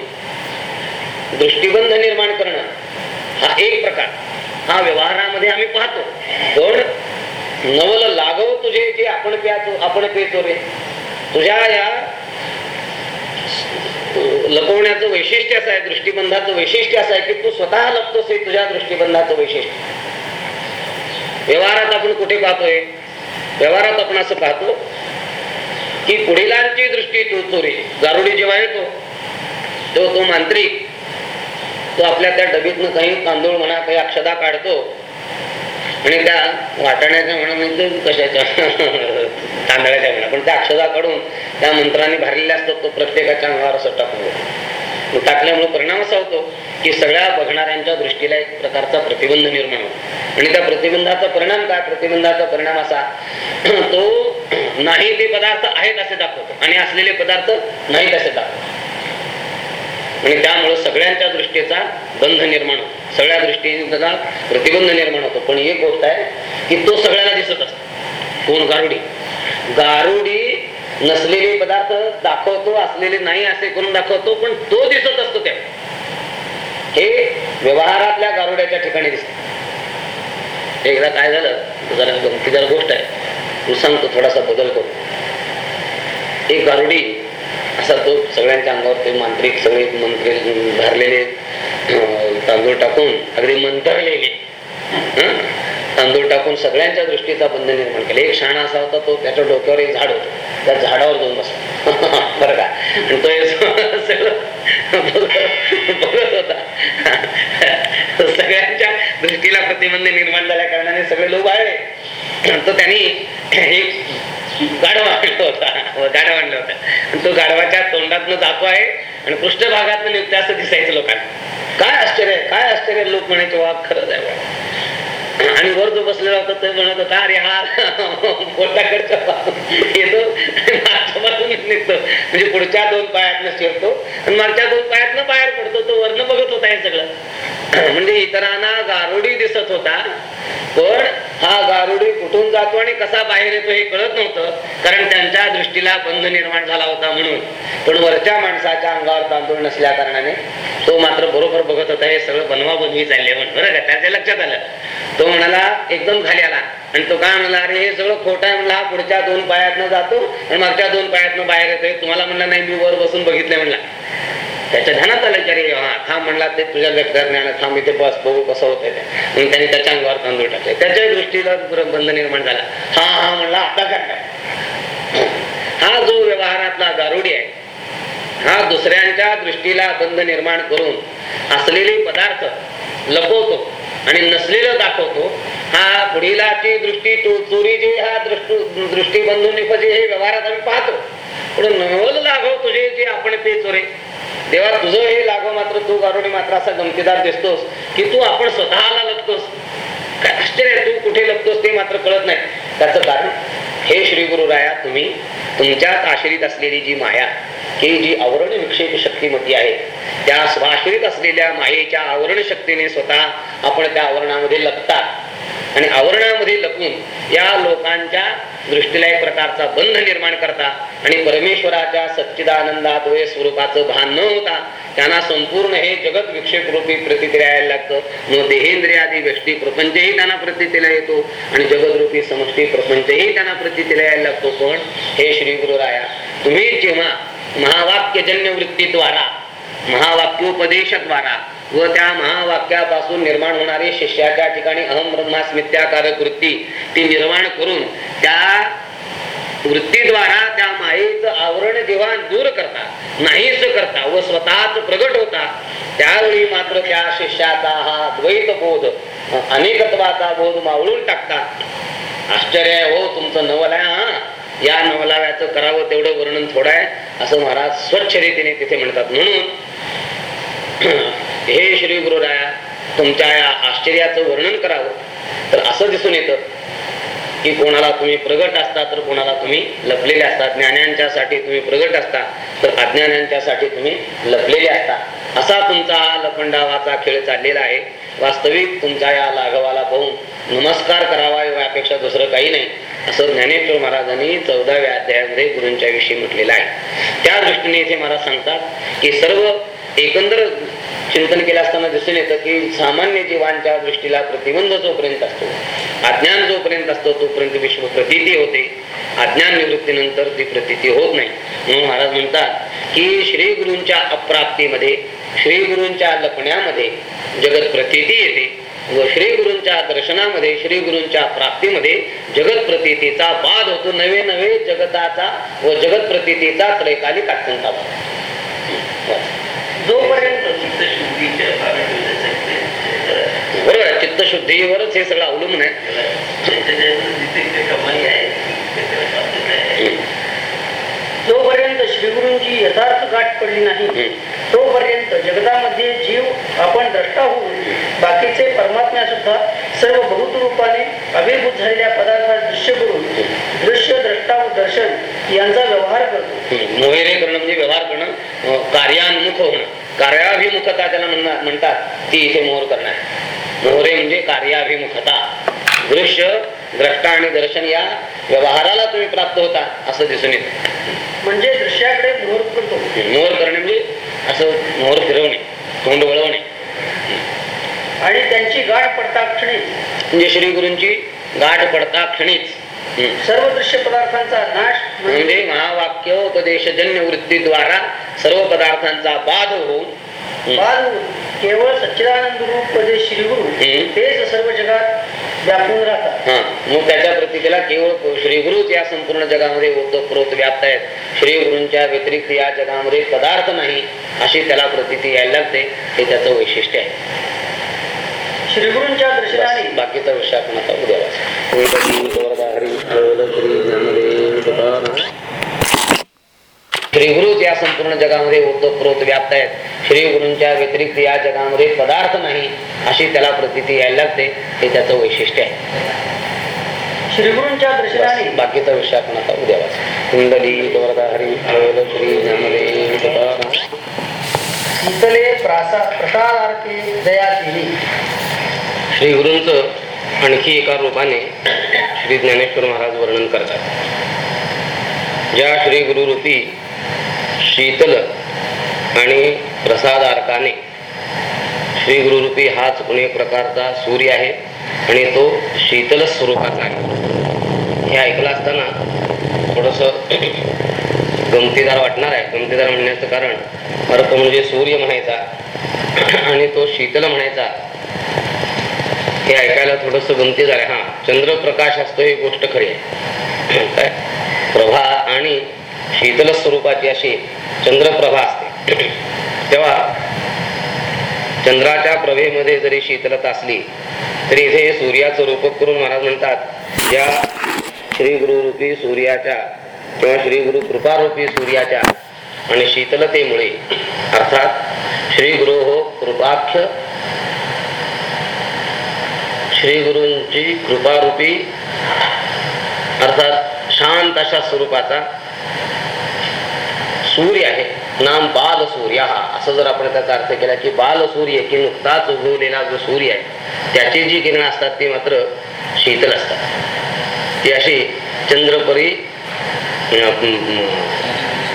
A: दृष्टिबंध निर्माण करणं हा एक प्रकार. हा व्यवहारामध्ये आम्ही पाहतो. पण नवल लागव तुझे जे आपण प्यातो आपण पेतो रे. तुझ्या या लपवण्याचं वैशिष्ट्य असं आहे दृष्टिबंधाचं वैशिष्ट्य असं आहे की तू स्वतः लपतोस हे तुझ्या दृष्टिबंधाचं वैशिष्ट्य. व्यवहारात आपण कुठे पाहतोय? व्यवहारात आपण असं पाहतो की पुढीलांची दृष्टी तू चोरी गारुडी जेव्हा येतो तो तो मांत्रिक. तो आपल्या त्या डबीतनं काही तांदूळ म्हणा काही अक्षदा काढतो. आणि त्या वाटाण्याच्या म्हणा म्हणजे कशाच्या तांदळाच्या म्हणा पण त्या अक्षदाकडून त्या मंत्राने भरलेल्या असतो तो प्रत्येकाच्या अंगावर असं टाकतो टाकल्यामुळे परिणाम असा होतो की सगळ्या बघणाऱ्यांच्या दृष्टीला एक प्रकारचा प्रतिबंध निर्माण होतो. आणि त्या प्रतिबंधाचा परिणाम काय? प्रतिबंधाचा परिणाम असा तो नाही ते पदार्थ आहेत असे दाखवतो. आणि असलेले पदार्थ नाहीत असे दाखवतो. आणि त्यामुळे सगळ्यांच्या दृष्टीचा बंध निर्माण होतो. सगळ्या दृष्टीने त्याचा प्रतिबंध निर्माण होतो. पण एक गोष्ट आहे की तो सगळ्यांना दिसत असतो. कोण? गारुडी. गारुडी नसलेले पदार्थ दाखवतो असलेले नाही असे करून दाखवतो पण तो दिसत असतो त्या हे व्यवहारातल्या गारुड्याच्या ठिकाणी दिसत. एकदा काय झालं? जरा गमतीदार गोष्ट आहे. तू सांगतो थोडासा बदल करू. एक गारुडी असा तो सगळ्यांच्या अंगावर ते मांत्रिक सगळे मंत्री भरलेले तांदूळ टाकून अगदी मंतरलेले तांदूळ टाकून सगळ्यांच्या दृष्टीचा बंध निर्माण केला. एक शाणा असा होता तो त्याच्या डोक्यावर एक झाड होतं. त्या झाडावर जाऊन बसला. बरं का? आणि तो बघत होता. सगळ्यांच्या दृष्टीला प्रतिबंध निर्माण झाल्या कारणाने सगळे लोक आले तर त्यांनी एक गाढवा आणला होता. गाढवा आणला होता. आणि तो गाढवाच्या तोंडातनं जातो आहे. आणि पृष्ठभागातनं निघते असं दिसायचं लोकांना. काय आश्चर्य काय आश्चर्य लोक म्हणायचे वा खरंच आहे आणि वर जो बसलेला होता तो म्हणत होता अरे हा पोटाकडच्या येतो आणि मागच्या बाजून निघतो. म्हणजे पुढच्या दोन पायातनं शिरतो आणि मागच्या दोन पायातनं बाहेर पडतो तो वरनं बघत होता हे सगळं. म्हणजे इतरांना गारुडी दिसत होता. पण हा गारुडी कुठून जातो आणि कसा बाहेर येतो हे कळत नव्हतं. कारण त्यांच्या दृष्टीला बंध निर्माण झाला होता म्हणून. पण वरच्या माणसाच्या अंगावर तांदूळ नसल्या कारणाने तो मात्र बरोबर बघत होता. हे सगळं बनवा बनवी चालले म्हणून. बरं का? त्याच्या लक्षात आलं. तो म्हणाला एकदम खाली आला. आणि तो काय म्हणाला अरे हे सगळं खोटं आहे. म्हणला हा पुढच्या दोन पायातनं जातो आणि मागच्या दोन पायातनं बाहेर येतोय. तुम्हाला म्हणला नाही मी वर बसून बघितलंय. म्हणला त्याच्या ध्यानात आलं की अरे हा थांब म्हणला ते तुझ्या लक्षात नाही आलं थांब इथे बस बघू कसं होतंय ते. म्हणून त्याने त्याच्या अंगावर तांदूळ टाकले. त्याच्या दृष्टीला बंध निर्माण झाला. हा हा म्हणला आता काय हा जो व्यवहारातला दारुडी आहे हा दुसऱ्यांच्या दृष्टीला बंध निर्माण करून असलेले पदार्थ लपवतो आणि नसलेलं दाखवतो हा पुढीलाची दृष्टी चोरीची हा दृष्टी दृष्टी बंधू निपजे हे व्यवहारात आम्ही पाहतो. पण नवल लाघव तुझे जे आपण ते चोरे. देवा तुझं हे लागो मात्र तू गारुडी मात्र असा गमतीदार दिसतोस की तू आपण स्वतःला लपतोस. काय आश्चर्य तू कुठे लपतोस ते मात्र कळत नाही. त्याचं कारण हे श्री गुरु राया तुम्ही तुमच्यात आश्रित असलेली जी माया ही जी आवरण विक्षेप शक्तिमती आहे त्या स्वाश्रित असलेल्या मायेच्या आवरण शक्तीने स्वतः आपण त्या आवरणामध्ये लपतात. आणि आवरणामध्ये लपून या लोकांच्या दृष्टीला एक प्रकारचा बंध निर्माण करता आणि परमेश्वराच्या सच्चिदानंदात वय स्वरूपाचं भान न होता त्यांना संपूर्ण हे जगत विक्षेप रूपी प्रतीत यायला लागतं. मग देहेंद्रियादी व्यष्टी प्रपंचही त्यांना प्रतितीला येतो आणि जगदरूपी समष्टी प्रपंचही त्यांना प्रतितीला यायला लागतो. पण हे श्री गुरुराया तुम्ही जेव्हा महावाक्यजन्य वृत्तीद्वारा महावाक्योपदेशद्वारा व त्या महावाक्यापासून निर्माण होणारी शिष्याच्या ठिकाणी अहम ब्रह्मास्मित्याकारक वृत्ती ती निर्माण करून त्या वृत्तीद्वारा त्या मायेचं आवरण जेव्हा दूर करता नाहीच करता व स्वतःच प्रगट होता. त्यावेळी मात्र त्या शिष्याचा हा द्वैत बोध अनेकत्वाचा बोध मावळून टाकता. आश्चर्य आहे हो तुमचं नवल आहे हा. या नवलाव्याचं करावं तेवढं वर्णन थोडं आहे असं महाराज स्वच्छ रीतीने तिथे म्हणतात. म्हणून हे श्री गुरुराया तुमच्या या आश्चर्याचं वर्णन करावं. तर असं दिसून येतं की कोणाला तुम्ही प्रगट असता तर कोणाला तुम्ही लपलेले असता. ज्ञानांच्यासाठी तुम्ही प्रगट असता तर अज्ञानांच्यासाठी तुम्ही लपलेले असता. असा तुमचा हा लपंडावाचा खेळ चाललेला आहे. वास्तविक तुमच्या या लाघवाला पाहून नमस्कार करावा यापेक्षा दुसरं काही नाही. असं ज्ञानेश्वर महाराजांनी चौदाव्या अध्यायामध्ये गुरूंच्या विषयी म्हटलेलं आहे. त्या दृष्टीने इथे महाराज सांगतात की सर्व एकंदर चिंतन केलं असताना दिसून येतं की सामान्य जीवांच्या दृष्टीला प्रतिबंध जोपर्यंत असतो अज्ञान जोपर्यंत असतो तोपर्यंत विश्व प्रतीती होते. अज्ञान निवृत्तीनंतर ती प्रतीती होत नाही. म्हणून महाराज म्हणतात की श्री गुरूंच्या अप्राप्तीमध्ये श्री गुरूंच्या लपण्यामध्ये जगत प्रतीती येते व श्री गुरूंच्या दर्शनामध्ये श्री गुरूंच्या प्राप्तीमध्ये जगत प्रतीतीचा बाध होतो. नवे नवे जगताचा व जगत प्रतीतीचा त्रैकालिक अत्यंता
B: जोपर्यंत
A: बरोबर आहे चित्तशुद्धीवरच हे सगळं अवलंबून आहे.
B: जोपर्यंत श्रीगुरूंची यथार्थ गाठ पडली नाही. तोपर्यंत जगतामध्ये जीव आपण द्रष्टा होऊन बाकीचे परमात्म्या सुद्धा सर्व बहुत रूपाने अभिभूत झालेल्या पदार्थात दृश्य करून दृश्य द्रष्टा व दर्शन यांचा व्यवहार करतो.
A: मोहेरे करणं म्हणजे व्यवहार करणं कार्यान्मुख होणं. कार्याभिमुखता त्याला म्हणा- म्हणतात ती इथे मोहर करणं आहे. मोहरे म्हणजे कार्याभिमुखता. दृश्य द्रष्टा आणि दर्शन या व्यवहाराला तुम्ही प्राप्त होता असं दिसून येतं.
B: म्हणजे दृश्याकडे मोहर करतो.
A: मोहर करणे म्हणजे असं मोहर फिरवणे तोंड वळवणे.
B: आणि त्यांची गाठ पडता क्षणी
A: म्हणजे श्री गुरूंची गाठ पडता क्षणीच.
B: सर्व दृश्य पदार्थांचा नाश
A: म्हणजे महावाक्योपदेशजन्य वृत्तीद्वारा सर्व पदार्थांचा बाध होऊन
B: होऊन केवळ सच्चिदानंद रूप श्रीगुरु
A: हम्म.
B: तेच सर्व जगात व्यापून राहतात.
A: मग त्याच्या प्रतिकेला केवळ श्री गुरुच या संपूर्ण जगामध्ये ओतप्रोत व्याप्त आहेत. श्री गुरूंच्या व्यतिरिक्त या जगामध्ये पदार्थ नाही अशी त्याला प्रतीती यायला लागते. हे त्याचं वैशिष्ट्य आहे.
B: श्रीगुरूंच्या दर्शनाने
A: बस, बाकीचा विषय आपण आता उद्या वाचू. तुळजाभवानी, गोवर्धा, हरी, विठ्ठल, श्री ज्ञानदेव, तुकाराम. श्री गुरुच या संपूर्ण जगामध्ये ओतप्रोत व्याप्त आहेत. श्री गुरूंच्या व्यतिरिक्त या जगामध्ये पदार्थ नाही अशी त्याला प्रतीती यायला लागते. हे त्याचं वैशिष्ट्य आहे.
B: श्रीगुरूंच्या
A: बस,
B: दर्शनाने.
A: बाकीचा विषय आपण आता उद्या. कुंडली हरी श्री ज्ञानदेव.
B: शीतले दया
A: श्री गुरूंचं आणखी एका रूपाने श्री ज्ञानेश्वर महाराज वर्णन करतात. ज्या श्री गुरुरूपी शीतल आणि प्रसादार्काने श्री गुरुरूपी हाच पुणे प्रकारचा सूर्य आहे आणि तो शीतल स्वरूपाचा आहे. हे ऐकलं असताना थोडस गमतीदार वाटणार आहे. गमतीदार म्हणण्याचं कारण अर्थ म्हणजे सूर्य म्हणायचा आणि तो शीतल म्हणायचा. हे ऐकायला थोडस गमती झालं हा चंद्रप्रकाश असतो ही गोष्ट खरी आहे. काय? प्रभा आणि शीतल स्वरूपाची अशी चंद्रप्रभा असते. तेव्हा चंद्राच्या प्रभेमध्ये जरी शीतलता असली तरी इथे सूर्याचं रूपक करून महाराज म्हणतात ज्या श्री गुरुरूपी सूर्याच्या किंवा श्री गुरु कृपारूपी सूर्याच्या आणि शीतलतेमुळे अर्थात श्री गुरु हो कृपाख्य श्री गुरूंची कृपारूपी अर्थात शांत अशा स्वरूपाचा सूर्य आहे. नाम बाल सूर्य हा. असं जर आपण त्याचा अर्थ केला की बाल सूर्य की नुकताच उगवलेला जो सूर्य आहे त्याची जी किरण असतात ती मात्र शीतल असतात. ती अशी चंद्रपरी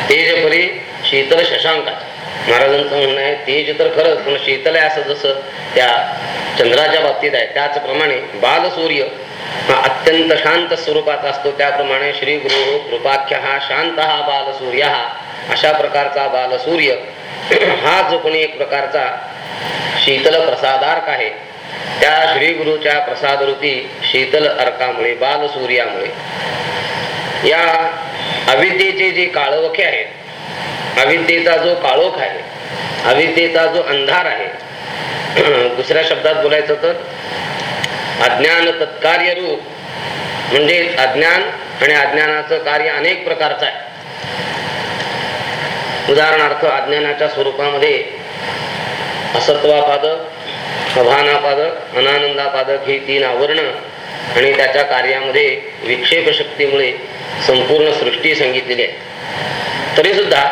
A: तेजपरी शीतल शशांकाची महाराजांचं म्हणणं आहे तेज तर खरंच पण शीतल आहे असं जसं त्या चंद्राच्या बाबतीत आहे त्याचप्रमाणे बाल सूर्य हा अत्यंत शांत स्वरूपात असतो. त्याप्रमाणे श्री गुरु कृपाख्य हा शांत हा बाल सूर्य हा अशा प्रकारचा बालसूर्य हा जो कोणी एक प्रकारचा शीतल प्रसादार्क आहे त्या श्री गुरुच्या प्रसादरूपी शीतल अर्कामुळे बालसूर्यामुळे या अविद्येचे जे काळोखे आहेत अविद्येचा जो काळोख आहे अविद्येचा जो अंधार आहे दुसऱ्या शब्दात बोलायचं तर अज्ञान तत्कार्य रूप म्हणजे अज्ञान आणि अज्ञानाचं कार्य अनेक प्रकारचं आहे. उदाहरणार्थ अज्ञानाच्या स्वरूपामध्ये असत्वापादक अभानापादक अनानंदापादक ही तीन आवरण आणि त्याच्या कार्यामध्ये विक्षेप शक्तीमुळे संपूर्ण सृष्टी सांगितलेली आहे. तरी सुद्धा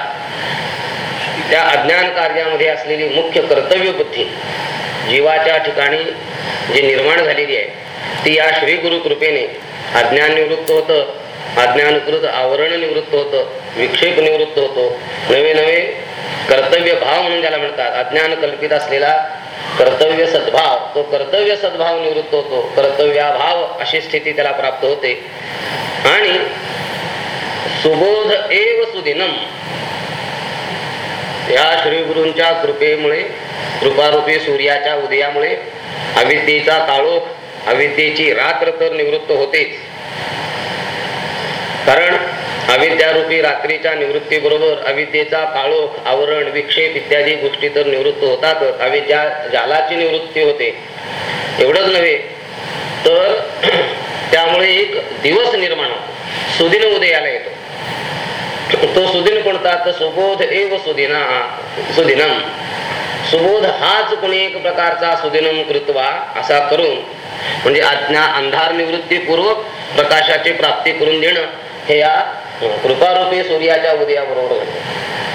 A: त्या अज्ञान कार्यामध्ये असलेली मुख्य कर्तव्य बुद्धी जीवाच्या ठिकाणी जी निर्माण झालेली आहे ती या श्री गुरु कृपेने अज्ञान निवृत्त होतं अज्ञानकृत आवरण निवृत्त होतं विक्षेप निवृत्त होतो. नवे नवे कर्तव्य भाव म्हणून ज्याला म्हणतात. अज्ञान कल्पित असलेला कर्तव्य सद्भाव तो कर्तव्य सद्भाव निवृत्त होतो. कर्तव्याभाव अशी स्थिती त्याला प्राप्त होते. आणि सुबोध एव सुदिनम. या श्री गुरूंच्या कृपेमुळे कृपारूपी सूर्याच्या उदयामुळे अविद्येचा काळोख अविद्येची रात्र तर निवृत्त होतेच. कारण अविद्यारूपी रात्रीच्या निवृत्तीबरोबर अविद्येचा काळोख आवरण विक्षेप इत्यादी गोष्टी तर निवृत्त होतातच अविद्या जालाची निवृत्ती होते. एवढंच नव्हे तर त्यामुळे एक दिवस निर्माण होतो. सुदिन उदयाला येतो. तो सुदिन कोणता? तर सुबोध एव सुदिना सुदिनम. सुबोध हाच कोणी एक प्रकारचा सुदिनम कृत्वा असा करून म्हणजे अज्ञा अंधार निवृत्तीपूर्वक प्रकाशाची प्राप्ती करून देणं हे या हो. कृपारूपी सूर्याच्या उदयाबरोबर. होतो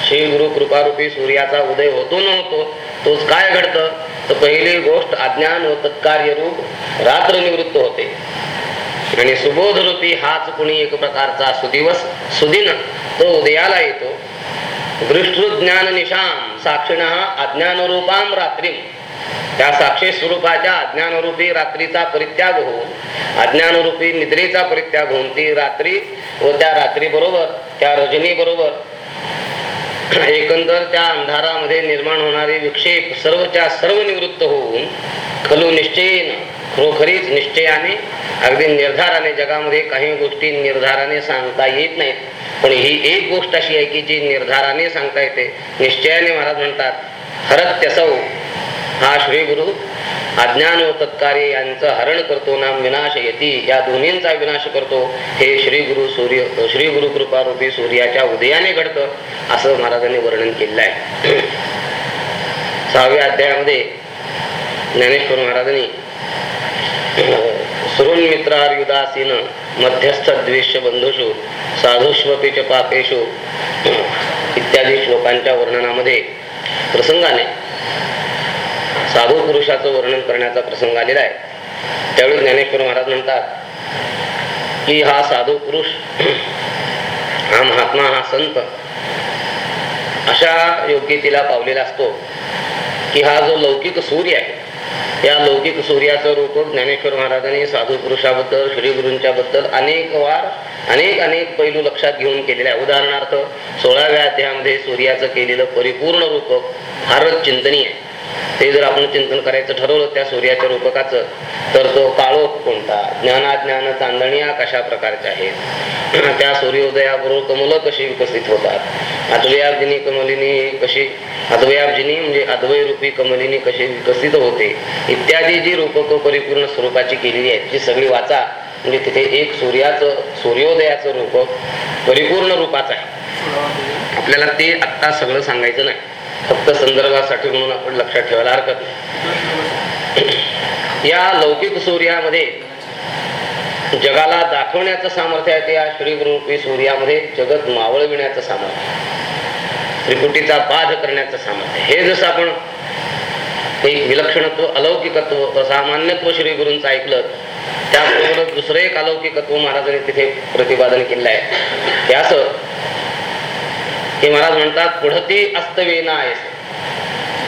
A: श्री गुरु कृपारूपी सूर्याचा उदय होतो न होतो तोच काय घडतं? तर पहिली गोष्ट अज्ञान व तत्कार्यरूप रात्र निवृत्त होते. आणि सुबोध रूपी हाच कुणी एक प्रकारचा सुदिवस सुदिन तो उदयाला येतो. दृष्टृज्ञान निशाम साक्षिण अज्ञानरूपाम रात्रीम. त्या साक्षी स्वरूपाच्या अज्ञानरूपी रात्रीचा परित्याग होऊन अज्ञानरूपी निद्रेचा परित्याग होऊन ती रात्री व त्या रात्री बरोबर त्या रजनी बरोबर एकंदर त्या अंधारामध्ये निर्माण होणारे विक्षेप सर्वच्या सर्व निवृत्त होऊन खलू निश्चयेन खरोखरीच निश्चयाने अगदी निर्धाराने जगामध्ये काही गोष्टी निर्धाराने सांगता येत नाहीत. पण ही एक गोष्ट अशी आहे की जी निर्धाराने सांगता येते. निश्चयाने महाराज म्हणतात हरत्यसौ हा श्री गुरु अज्ञान व तत्कार्य यांचं हरण करतो नाम विनाश यती या दोन्हींचा विनाश करतो. हे श्री गुरु सूर्य श्री गुरु कृपारूपी सूर्याच्या उदयाने घडतं असं महाराजांनी वर्णन केलेलं आहे. सहाव्या अध्यायामध्ये ज्ञानेश्वर महाराजांनी सुरुण मित्रार्युदासीन मध्यस्थ द्वेष बंधुषु साधुष्वपी च पापेषु इत्यादी श्लोकांच्या वर्णनामध्ये प्रसंगाने साधू पुरुषाचं वर्णन करण्याचा प्रसंग आलेला आहे. त्यावेळी ज्ञानेश्वर महाराज म्हणतात की हा साधू पुरुष हा महात्मा हा संत अशा योग्यतेला पावलेला असतो की हा जो लौकिक सूर्य आहे या लौकिक सूर्याचं रूप ज्ञानेश्वर महाराजांनी साधू पुरुषाबद्दल श्री गुरूंच्या बद्दल अनेक वार अनेक अनेक पैलू लक्षात घेऊन केलेले आहे. उदाहरणार्थ सोळाव्या अध्यायामध्ये सूर्याचं केलेलं परिपूर्ण रूप फारच चिंतनीय आहे. ते जर आपण चिंतन करायचं ठरवलं त्या सूर्याच्या रूपकाचं तर तो काळोख कोणता? ज्ञानाज्ञान चांदण्या कशा प्रकारच्या आहेत? त्या सूर्योदयाबरोबर कमलं कशी विकसित होतात? अद्वयाब्जिनी कमलिनी कशी अद्वयाब्जिनी म्हणजे अद्वयरूपी कमलिनी कशी विकसित होते? इत्यादी जी रूपक परिपूर्ण स्वरूपाची केलेली आहेत जी सगळी वाचा म्हणजे तिथे एक सूर्याचं सूर्योदयाचं रूप परिपूर्ण रूपाचं आहे. आपल्याला ते आत्ता सगळं सांगायचं नाही. फक्त संदर्भासाठी म्हणून आपण लक्षात ठेवायला हरकत नाही. या लौकिक सूर्यामध्ये जगाला दाखवण्याचं सामर्थ्य आहे त्या या श्री सूर्यामध्ये जगत मावळविण्याचं सामर्थ्य त्रिकुटीचा बाध करण्याचं सामर्थ्य हे जसं आपण एक विलक्षणत्व अलौकिकत्व असामान्यत्व श्री गुरूंचं ऐकलं त्याबरोबरच दुसरं एक अलौकिकत्व महाराजांनी तिथे प्रतिपादन केलं आहे. हे असं हे महाराज म्हणतात पुढती अस्तवेना आहे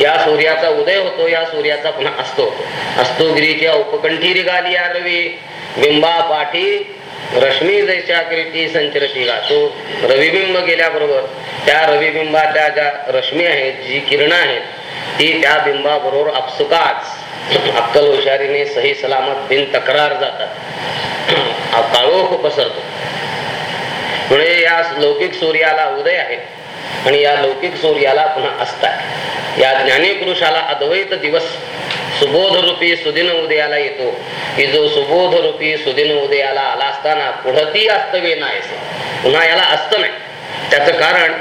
A: या सूर्याचा उदय होतो या सूर्याचा पुन्हा अस्त. होतो असतो गिरीच्या उपकंठी रिगाली या रवी बिंबा पाठी रश्मी जैशा किरीटी संचरती तो रविबिंब गेल्याबरोबर त्या रविबिंबाच्या ज्या रश्मी आहेत जी किरण आहेत ती त्या बिंबाबरोबर आपसुकाच अक्कल हुशारीने सही सलामत बिन तक्रार जातात. काळोख पसरतो. म्हणजे या लौकिक सूर्याला उदय आहे. आणि या लौकिक सूर्याला पुन्हा अस्त आहे. या ज्ञानी पुरुषाला अद्वैत दिवस सुबोध रूपी सुदिन उदयाला येतो. की जो सुबोध रूपी सुदिन उदयाला आला असताना पुढती अस्तवे नाही पुन्हा याला अस्त नाही. त्याचं कारण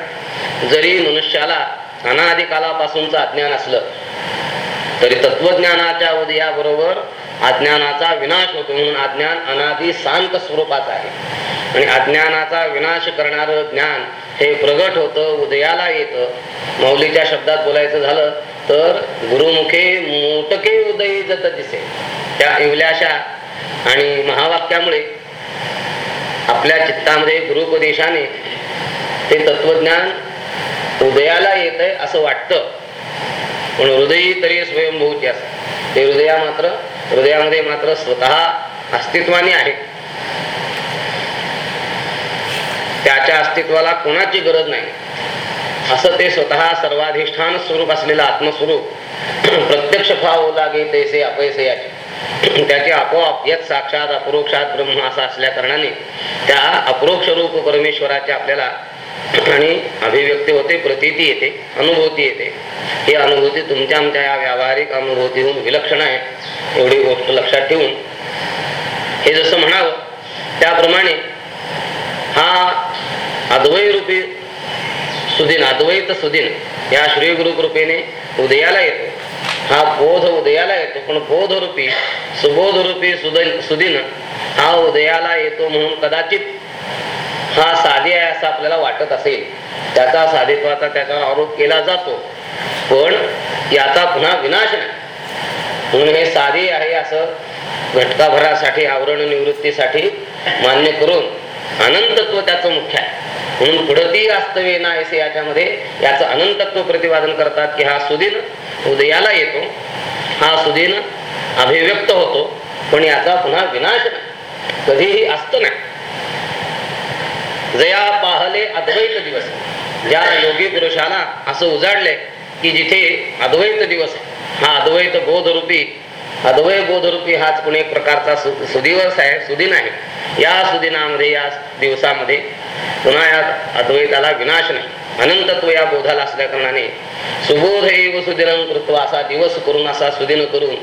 A: जरी मनुष्याला अनादिकालापासूनचं अज्ञान असलं तरी तत्वज्ञानाच्या उदयाबरोबर अज्ञानाचा विनाश होतो म्हणून अज्ञान अनादि शांत स्वरूपाचा आहे. आणि अज्ञानाचा विनाश करणार ज्ञान हे प्रगट होतं उदयाला येतं. मौलीच्या शब्दात बोलायचं झालं तर गुरुमुखे मोटके उदय जत दिसे. त्या इवल्याशा आणि महावाक्यामुळे आपल्या चित्तामध्ये गुरुपदेशाने ते तत्वज्ञान उदयाला येत आहे असं वाटतं. पण हृदयी तरी स्वयंभूती असत ते हृदया मात्र हृदयामध्ये मात्र स्वतः अस्तित्वाने आहे. त्याच्या अस्तित्वाला कोणाची गरज नाही. असं ते स्वतः सर्वाधिष्ठान स्वरूप असलेलं आत्मस्वरूप प्रत्यक्ष भाव लागे तैसे अपयसे याचे. त्याचे आपोआप येत साक्षात अपरोक्षात ब्रह्म असा असल्या कारणाने त्या अपरोक्ष रूप परमेश्वराचे आपल्याला आणि अभिव्यक्ती होते प्रतीती येते अनुभूती येते. ही अनुभूती तुमच्या आमच्या या व्यावहारिक अनुभूतीहून विलक्षण आहे. एवढी गोष्ट लक्षात ठेवून हे जसं म्हणावं त्याप्रमाणे अद्वै रूपी सुदिन अद्वैत सुदिन. या श्री गुरु कृपेने उदयाला येतो. हा बोध उदयाला येतो पण बोध रूपी सुबोध रूपी सुदिन सुदिन हा उदयाला येतो म्हणून कदाचित हा साधे आहे असं आपल्याला वाटत असेल. त्याचा साधेत्वाचा त्याच्यावर आरोप केला जातो. पण याचा पुन्हा विनाश नाही. म्हणून हे साधे आहे असं घटकाभरासाठी आवरण निवृत्तीसाठी मान्य करून अनंतत्व त्याचं मुख्य आहे. म्हणून पुढती वास्तवे नायसे याच्यामध्ये याचं अनंतत्व प्रतिपादन करतात की हा सुदिन उदयाला येतो. हा सुदिन अभिव्यक्त होतो पण याचा पुन्हा विनाश नाही. कधीही असत नाही. जया पाहले अद्वैत दिवस. ज्या योगी पुरुषाला असं उजाडले की जिथे अद्वैत दिवस हा अद्वैत बोधरूपी अद्वय बोधरूपी हाच पुणे एक प्रकारचा सु- सुदिवस आहे सुदिन आहे. या सुदिनामध्ये या दिवसामध्ये पुन्हा या अद्वैताला विनाश नाही. अनंतत्व या बोधाला असल्या कारणाने सुबोध एव सुदिनं कृत्व असा दिवस करून असा सुदिन करून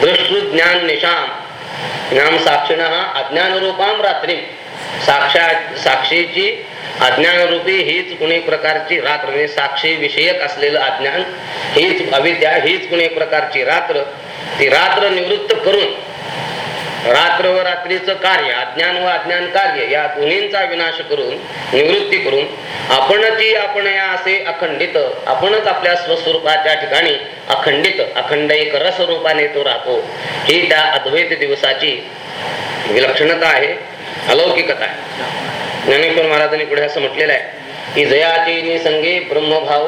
A: दृष्टृ ज्ञान निशाम ज्ञान साक्षिण अज्ञान रूपाम रात्री साक्षा साक्षीची अज्ञानरूपी हीच कुणी प्रकारची रात्र म्हणजे साक्षी विषयक असलेलं अज्ञान हीच अविद्या हीच कुणी प्रकारची रात्र ती रात्र निवृत्त करून रात्र व रात्रीचं कार्य अज्ञान व अज्ञान कार्य या दोन्हींचा विनाश करून निवृत्ती करून आपण ती आपण या असे अखंडित आपणच आपल्या स्वस्वरूपाच्या ठिकाणी अखंडित अखंड एक रस रूपाने तो राहतो. ही त्या अद्वैत दिवसाची विलक्षणता आहे अलौकिकता आहे. ज्ञानेश्वर महाराजांनी पुढे असं म्हटलेलं आहे की जयाचे निसंगे ब्रह्मभाव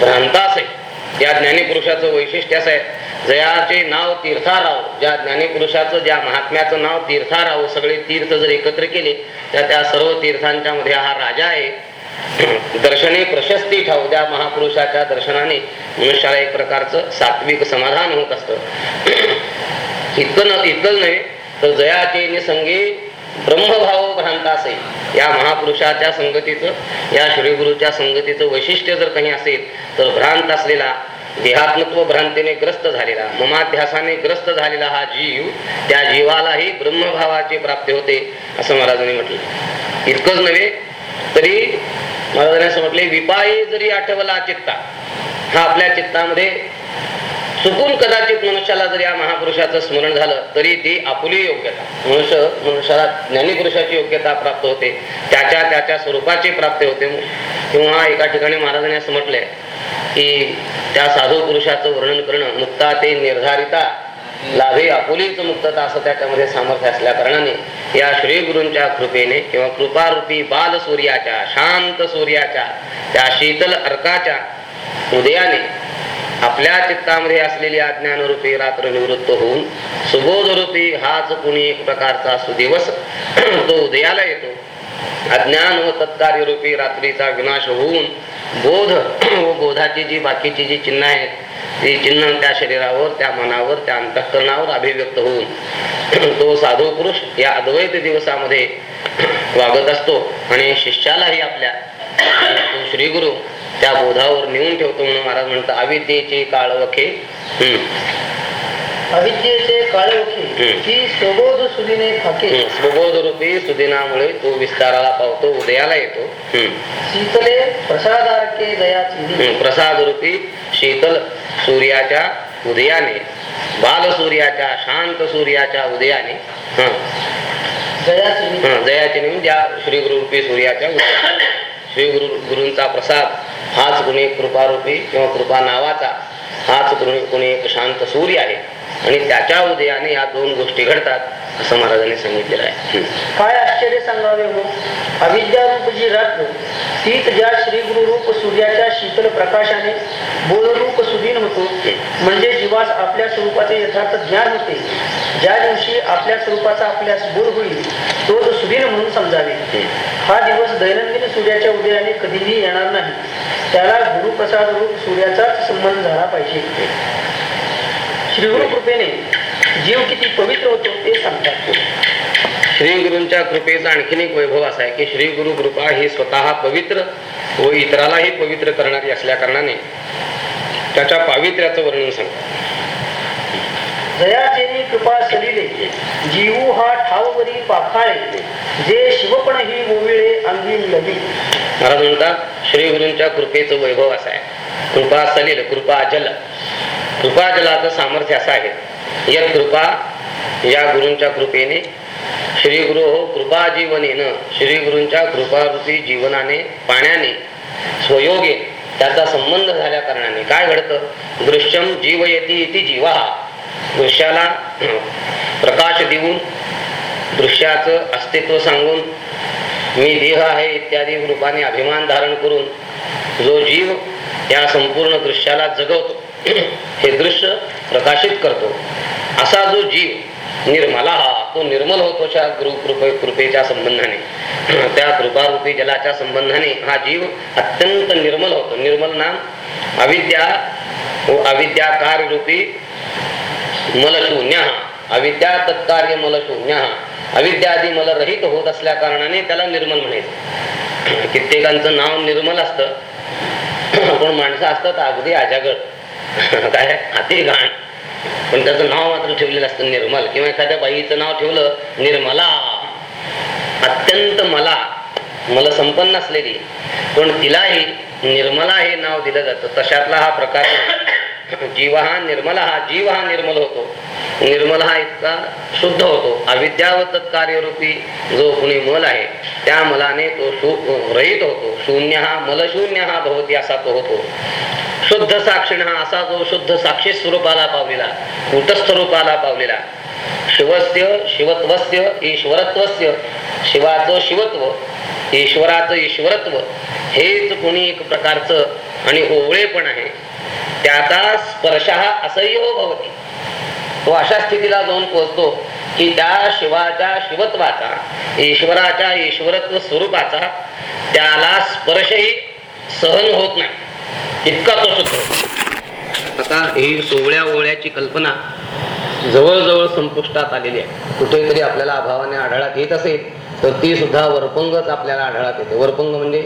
A: भ्रांतास. आहे या ज्ञानीपुरुषाचं वैशिष्ट्य असं आहे जयाचे नाव तीर्थाराव ज्या ज्ञानीपुरुषाचं ज्या महात्म्याचं नाव तीर्थाराव सगळे तीर्थ जर एकत्र केले तर त्या सर्व तीर्थांच्या मध्ये हा राजा आहे. दर्शने प्रशस्ती ठाव त्या महापुरुषाच्या दर्शनाने मनुष्याला एक प्रकारचं सात्विक समाधान होत असतं. इतकं न इतकंच नव्हे तर जयाचे निसंगे ब्रह्मभाव भ्रांतासे या महापुरुषाच्या संगतीचं या श्रीगुरूच्या संगतीचं वैशिष्ट्य जर काही असेल तर भ्रांत असलेला देहात्मत्व भ्रांतीने ग्रस्त झालेला ममाध्यासाने ग्रस्त झालेला हा जीव त्या जीवालाही ब्रह्मभावाची प्राप्ती होते असं महाराजांनी म्हटलं. इतकंच नव्हे तरी महाराजांनी असं म्हटले विपायी जरी आठवला चित्ता हा आपल्या चित्तामध्ये चुकून कदाचित मनुष्याला जर या महापुरुषाचं स्मरण झालं तरी ती आपुली योग्यता. मनुष्य मनुष्याला ज्ञानीपुरुषाची योग्यता प्राप्त होते. त्याच्या त्याच्या स्वरूपाची प्राप्ती होते. किंवा एका ठिकाणी महाराजांनी असं म्हटलंय की त्या साधू पुरुषाचं वर्णन करणं मुक्ता ते निर्धारिता लाभे आपुलीच मुक्तता असं त्याच्यामध्ये सामर्थ्य असल्या कारणाने या श्री गुरूंच्या कृपेने किंवा कृपारूपी बाल सूर्याच्या शांत सूर्याच्या त्या शीतल अर्काच्या उदयाने आपल्या चित्तामध्ये असलेली अज्ञानरूपी रात्र निवृत्त होऊन सुबोधरूपी हाच कुणी एक प्रकारचा सुदिवस तो उदयाला येतो. अज्ञान व तत्कार्य रूपी रात्रीचा विनाश होऊन बोध व बोधाची जी बाकीची जी चिन्ह आहेत ती चिन्ह त्या शरीरावर त्या मनावर त्या अंतःकरणावर अभिव्यक्त होऊन तो साधू पुरुष या अद्वैत दिवसामध्ये वागत असतो. आणि शिष्यालाही आपल्या तो श्रीगुरु त्या बोधावर नेऊन ठेवतो म्हणून महाराज म्हणतात अविद्येचे काळवखे.
B: अविद्येचे काळोखी
A: हम्म.
B: स्वबोध सुदिने फाके.
A: स्वबोध रूपी सुदिनामुळे तो विस्ताराला पावतो उदयाला येतो. हम्म.
B: शीतले प्रसादारके दयाची.
A: हम्म. प्रसाद रूपी शीतल सूर्याच्या उदयाने बाल सूर्याच्या शांत सूर्याच्या उदयाने.
B: दयाची.
A: हं, जयाचे ज्या श्री गुरु रूपी सूर्याच्या उदयाने. श्री गुरु गुरूंचा प्रसाद हाच गुणे कृपारूपी किंवा कृपा नावाचा हाच गुणे गुणे एक शांत सूर्य आहे. आणि त्याच्या उदयाने या दोन गोष्टी घडतात असं महाराजांनी सांगितलेलं आहे.
B: काय आश्चर्य सांगावे हो? अविद्यारूप जी रात्र तीच ज्या श्री गुरुरूप सूर्याच्या शीतल प्रकाशाने बोधरूप सुदीन होतो म्हणजे जीवास आपल्या स्वरूपाचे यथार्थ ज्ञान होते. ज्या दिवशी आपल्या स्वरूपाचा आपल्यास बोध होईल तोच सुदीन म्हणून समजावे. हा दिवस दैनंदिन सूर्याच्या उदयाने कधीही येणार नाही. त्याला गुरुप्रसाद रूप सूर्याचाच संबंध झाला पाहिजे. कृपेने जीव किती पवित्र होतो ते सांगतात.
A: श्री गुरूंच्या कृपेचा आणखीन एक वैभव असा आहे की श्री गुरु कृपा ही स्वतः पवित्र व इतरालाही पवित्र करणारी असल्या कारणाने त्याच्या पावित्र्याचं वर्णन सांगतात.
B: जयाचेनी कृपा सलिले जीवू हा ठाववरी पाखाळे जे शिवपण ही मोविळे अंगी लगी
A: महाराज म्हणतात श्री गुरूंच्या कृपेचं वैभव असं आहे. कृपा सलील कृपा जल कृपा जलाचं सामर्थ्य असं आहे. यत कृपा या गुरूंच्या कृपेने श्री गुरु हो कृपा जीवनेनं श्री गुरूंच्या कृपारूपी जीवनाने पाण्याने स्वयोगे त्याचा संबंध झाल्या कारणाने. काय घडतं? दृश्यम जीवयती इति जीवा. दृश्याला प्रकाश देऊन दृश्याचं अस्तित्व सांगून मी देह आहे इत्यादी रूपाने अभिमान धारण करून जो जीव या संपूर्ण दृश्याला जगवतो. हे दृश्य प्रकाशित करतो. असा जो जीव निर्मला हा तो निर्मल होतो गुरु कृपे कृपेच्या संबंधाने. त्या कृपारूपी जलाच्या संबंधाने हा जीव अत्यंत निर्मल होतो. निर्मल नाम अविद्या व अविद्याकार रूपी मलशून्य अविद्या तत्कार्य मलशून्य अविद्यादी मल रहित होत असल्या कारणाने त्याला निर्मल म्हणायचं. कित्येकांचं नाव निर्मल असतं. पण माणसं असतात अगदी अजागड काय? अति घाण पण त्याचं नाव मात्र ठेवलेलं असतं निर्मल. किंवा एखाद्या बाईचं नाव ठेवलं निर्मला. अत्यंत मला. मला संपन्न असलेली. पण तिलाही निर्मला हे नाव दिलं जातं. तशातला हा प्रकार जीव हा निर्मला हा जीव हा निर्मल होतो. निर्मल हा इतका शुद्ध होतो. अविद्यावत कार्यरूपी जो कुणी मल आहे त्या मलाने तो रहित होतो. शून्य हा मलशून्य हा भवती असा तो होतो. शुद्ध साक्षीण हा असा जो शुद्ध साक्षी स्वरूपाला पावलेला कुटस्थ रूपाला पावलेला. शिवस्य शिवत्वस्य ईश्वरत्वस्य शिवाचं शिवत्व ईश्वराचं ईश्वरत्व हेच कोणी एक प्रकारचं आणि ओवळे पण आहे. त्याचा स्पर्श हा असह्य हो भवती. तो अशा स्थितीला जाऊन पोहोचतो की त्या शिवाच्या शिवत्वाचा ईश्वराच्या ईश्वरत्व स्वरूपाचा त्याला स्पर्शही सहन होत नाही. इतका तो शुद्ध आता ही सोवळ्या ओळ्याची कल्पना जवळजवळ संपुष्टात आलेली आहे. कुठेतरी आपल्याला अभावाने आढळात येत असेल तर ती सुद्धा वरपंगच आपल्याला आढळात येते. वरपंग म्हणजे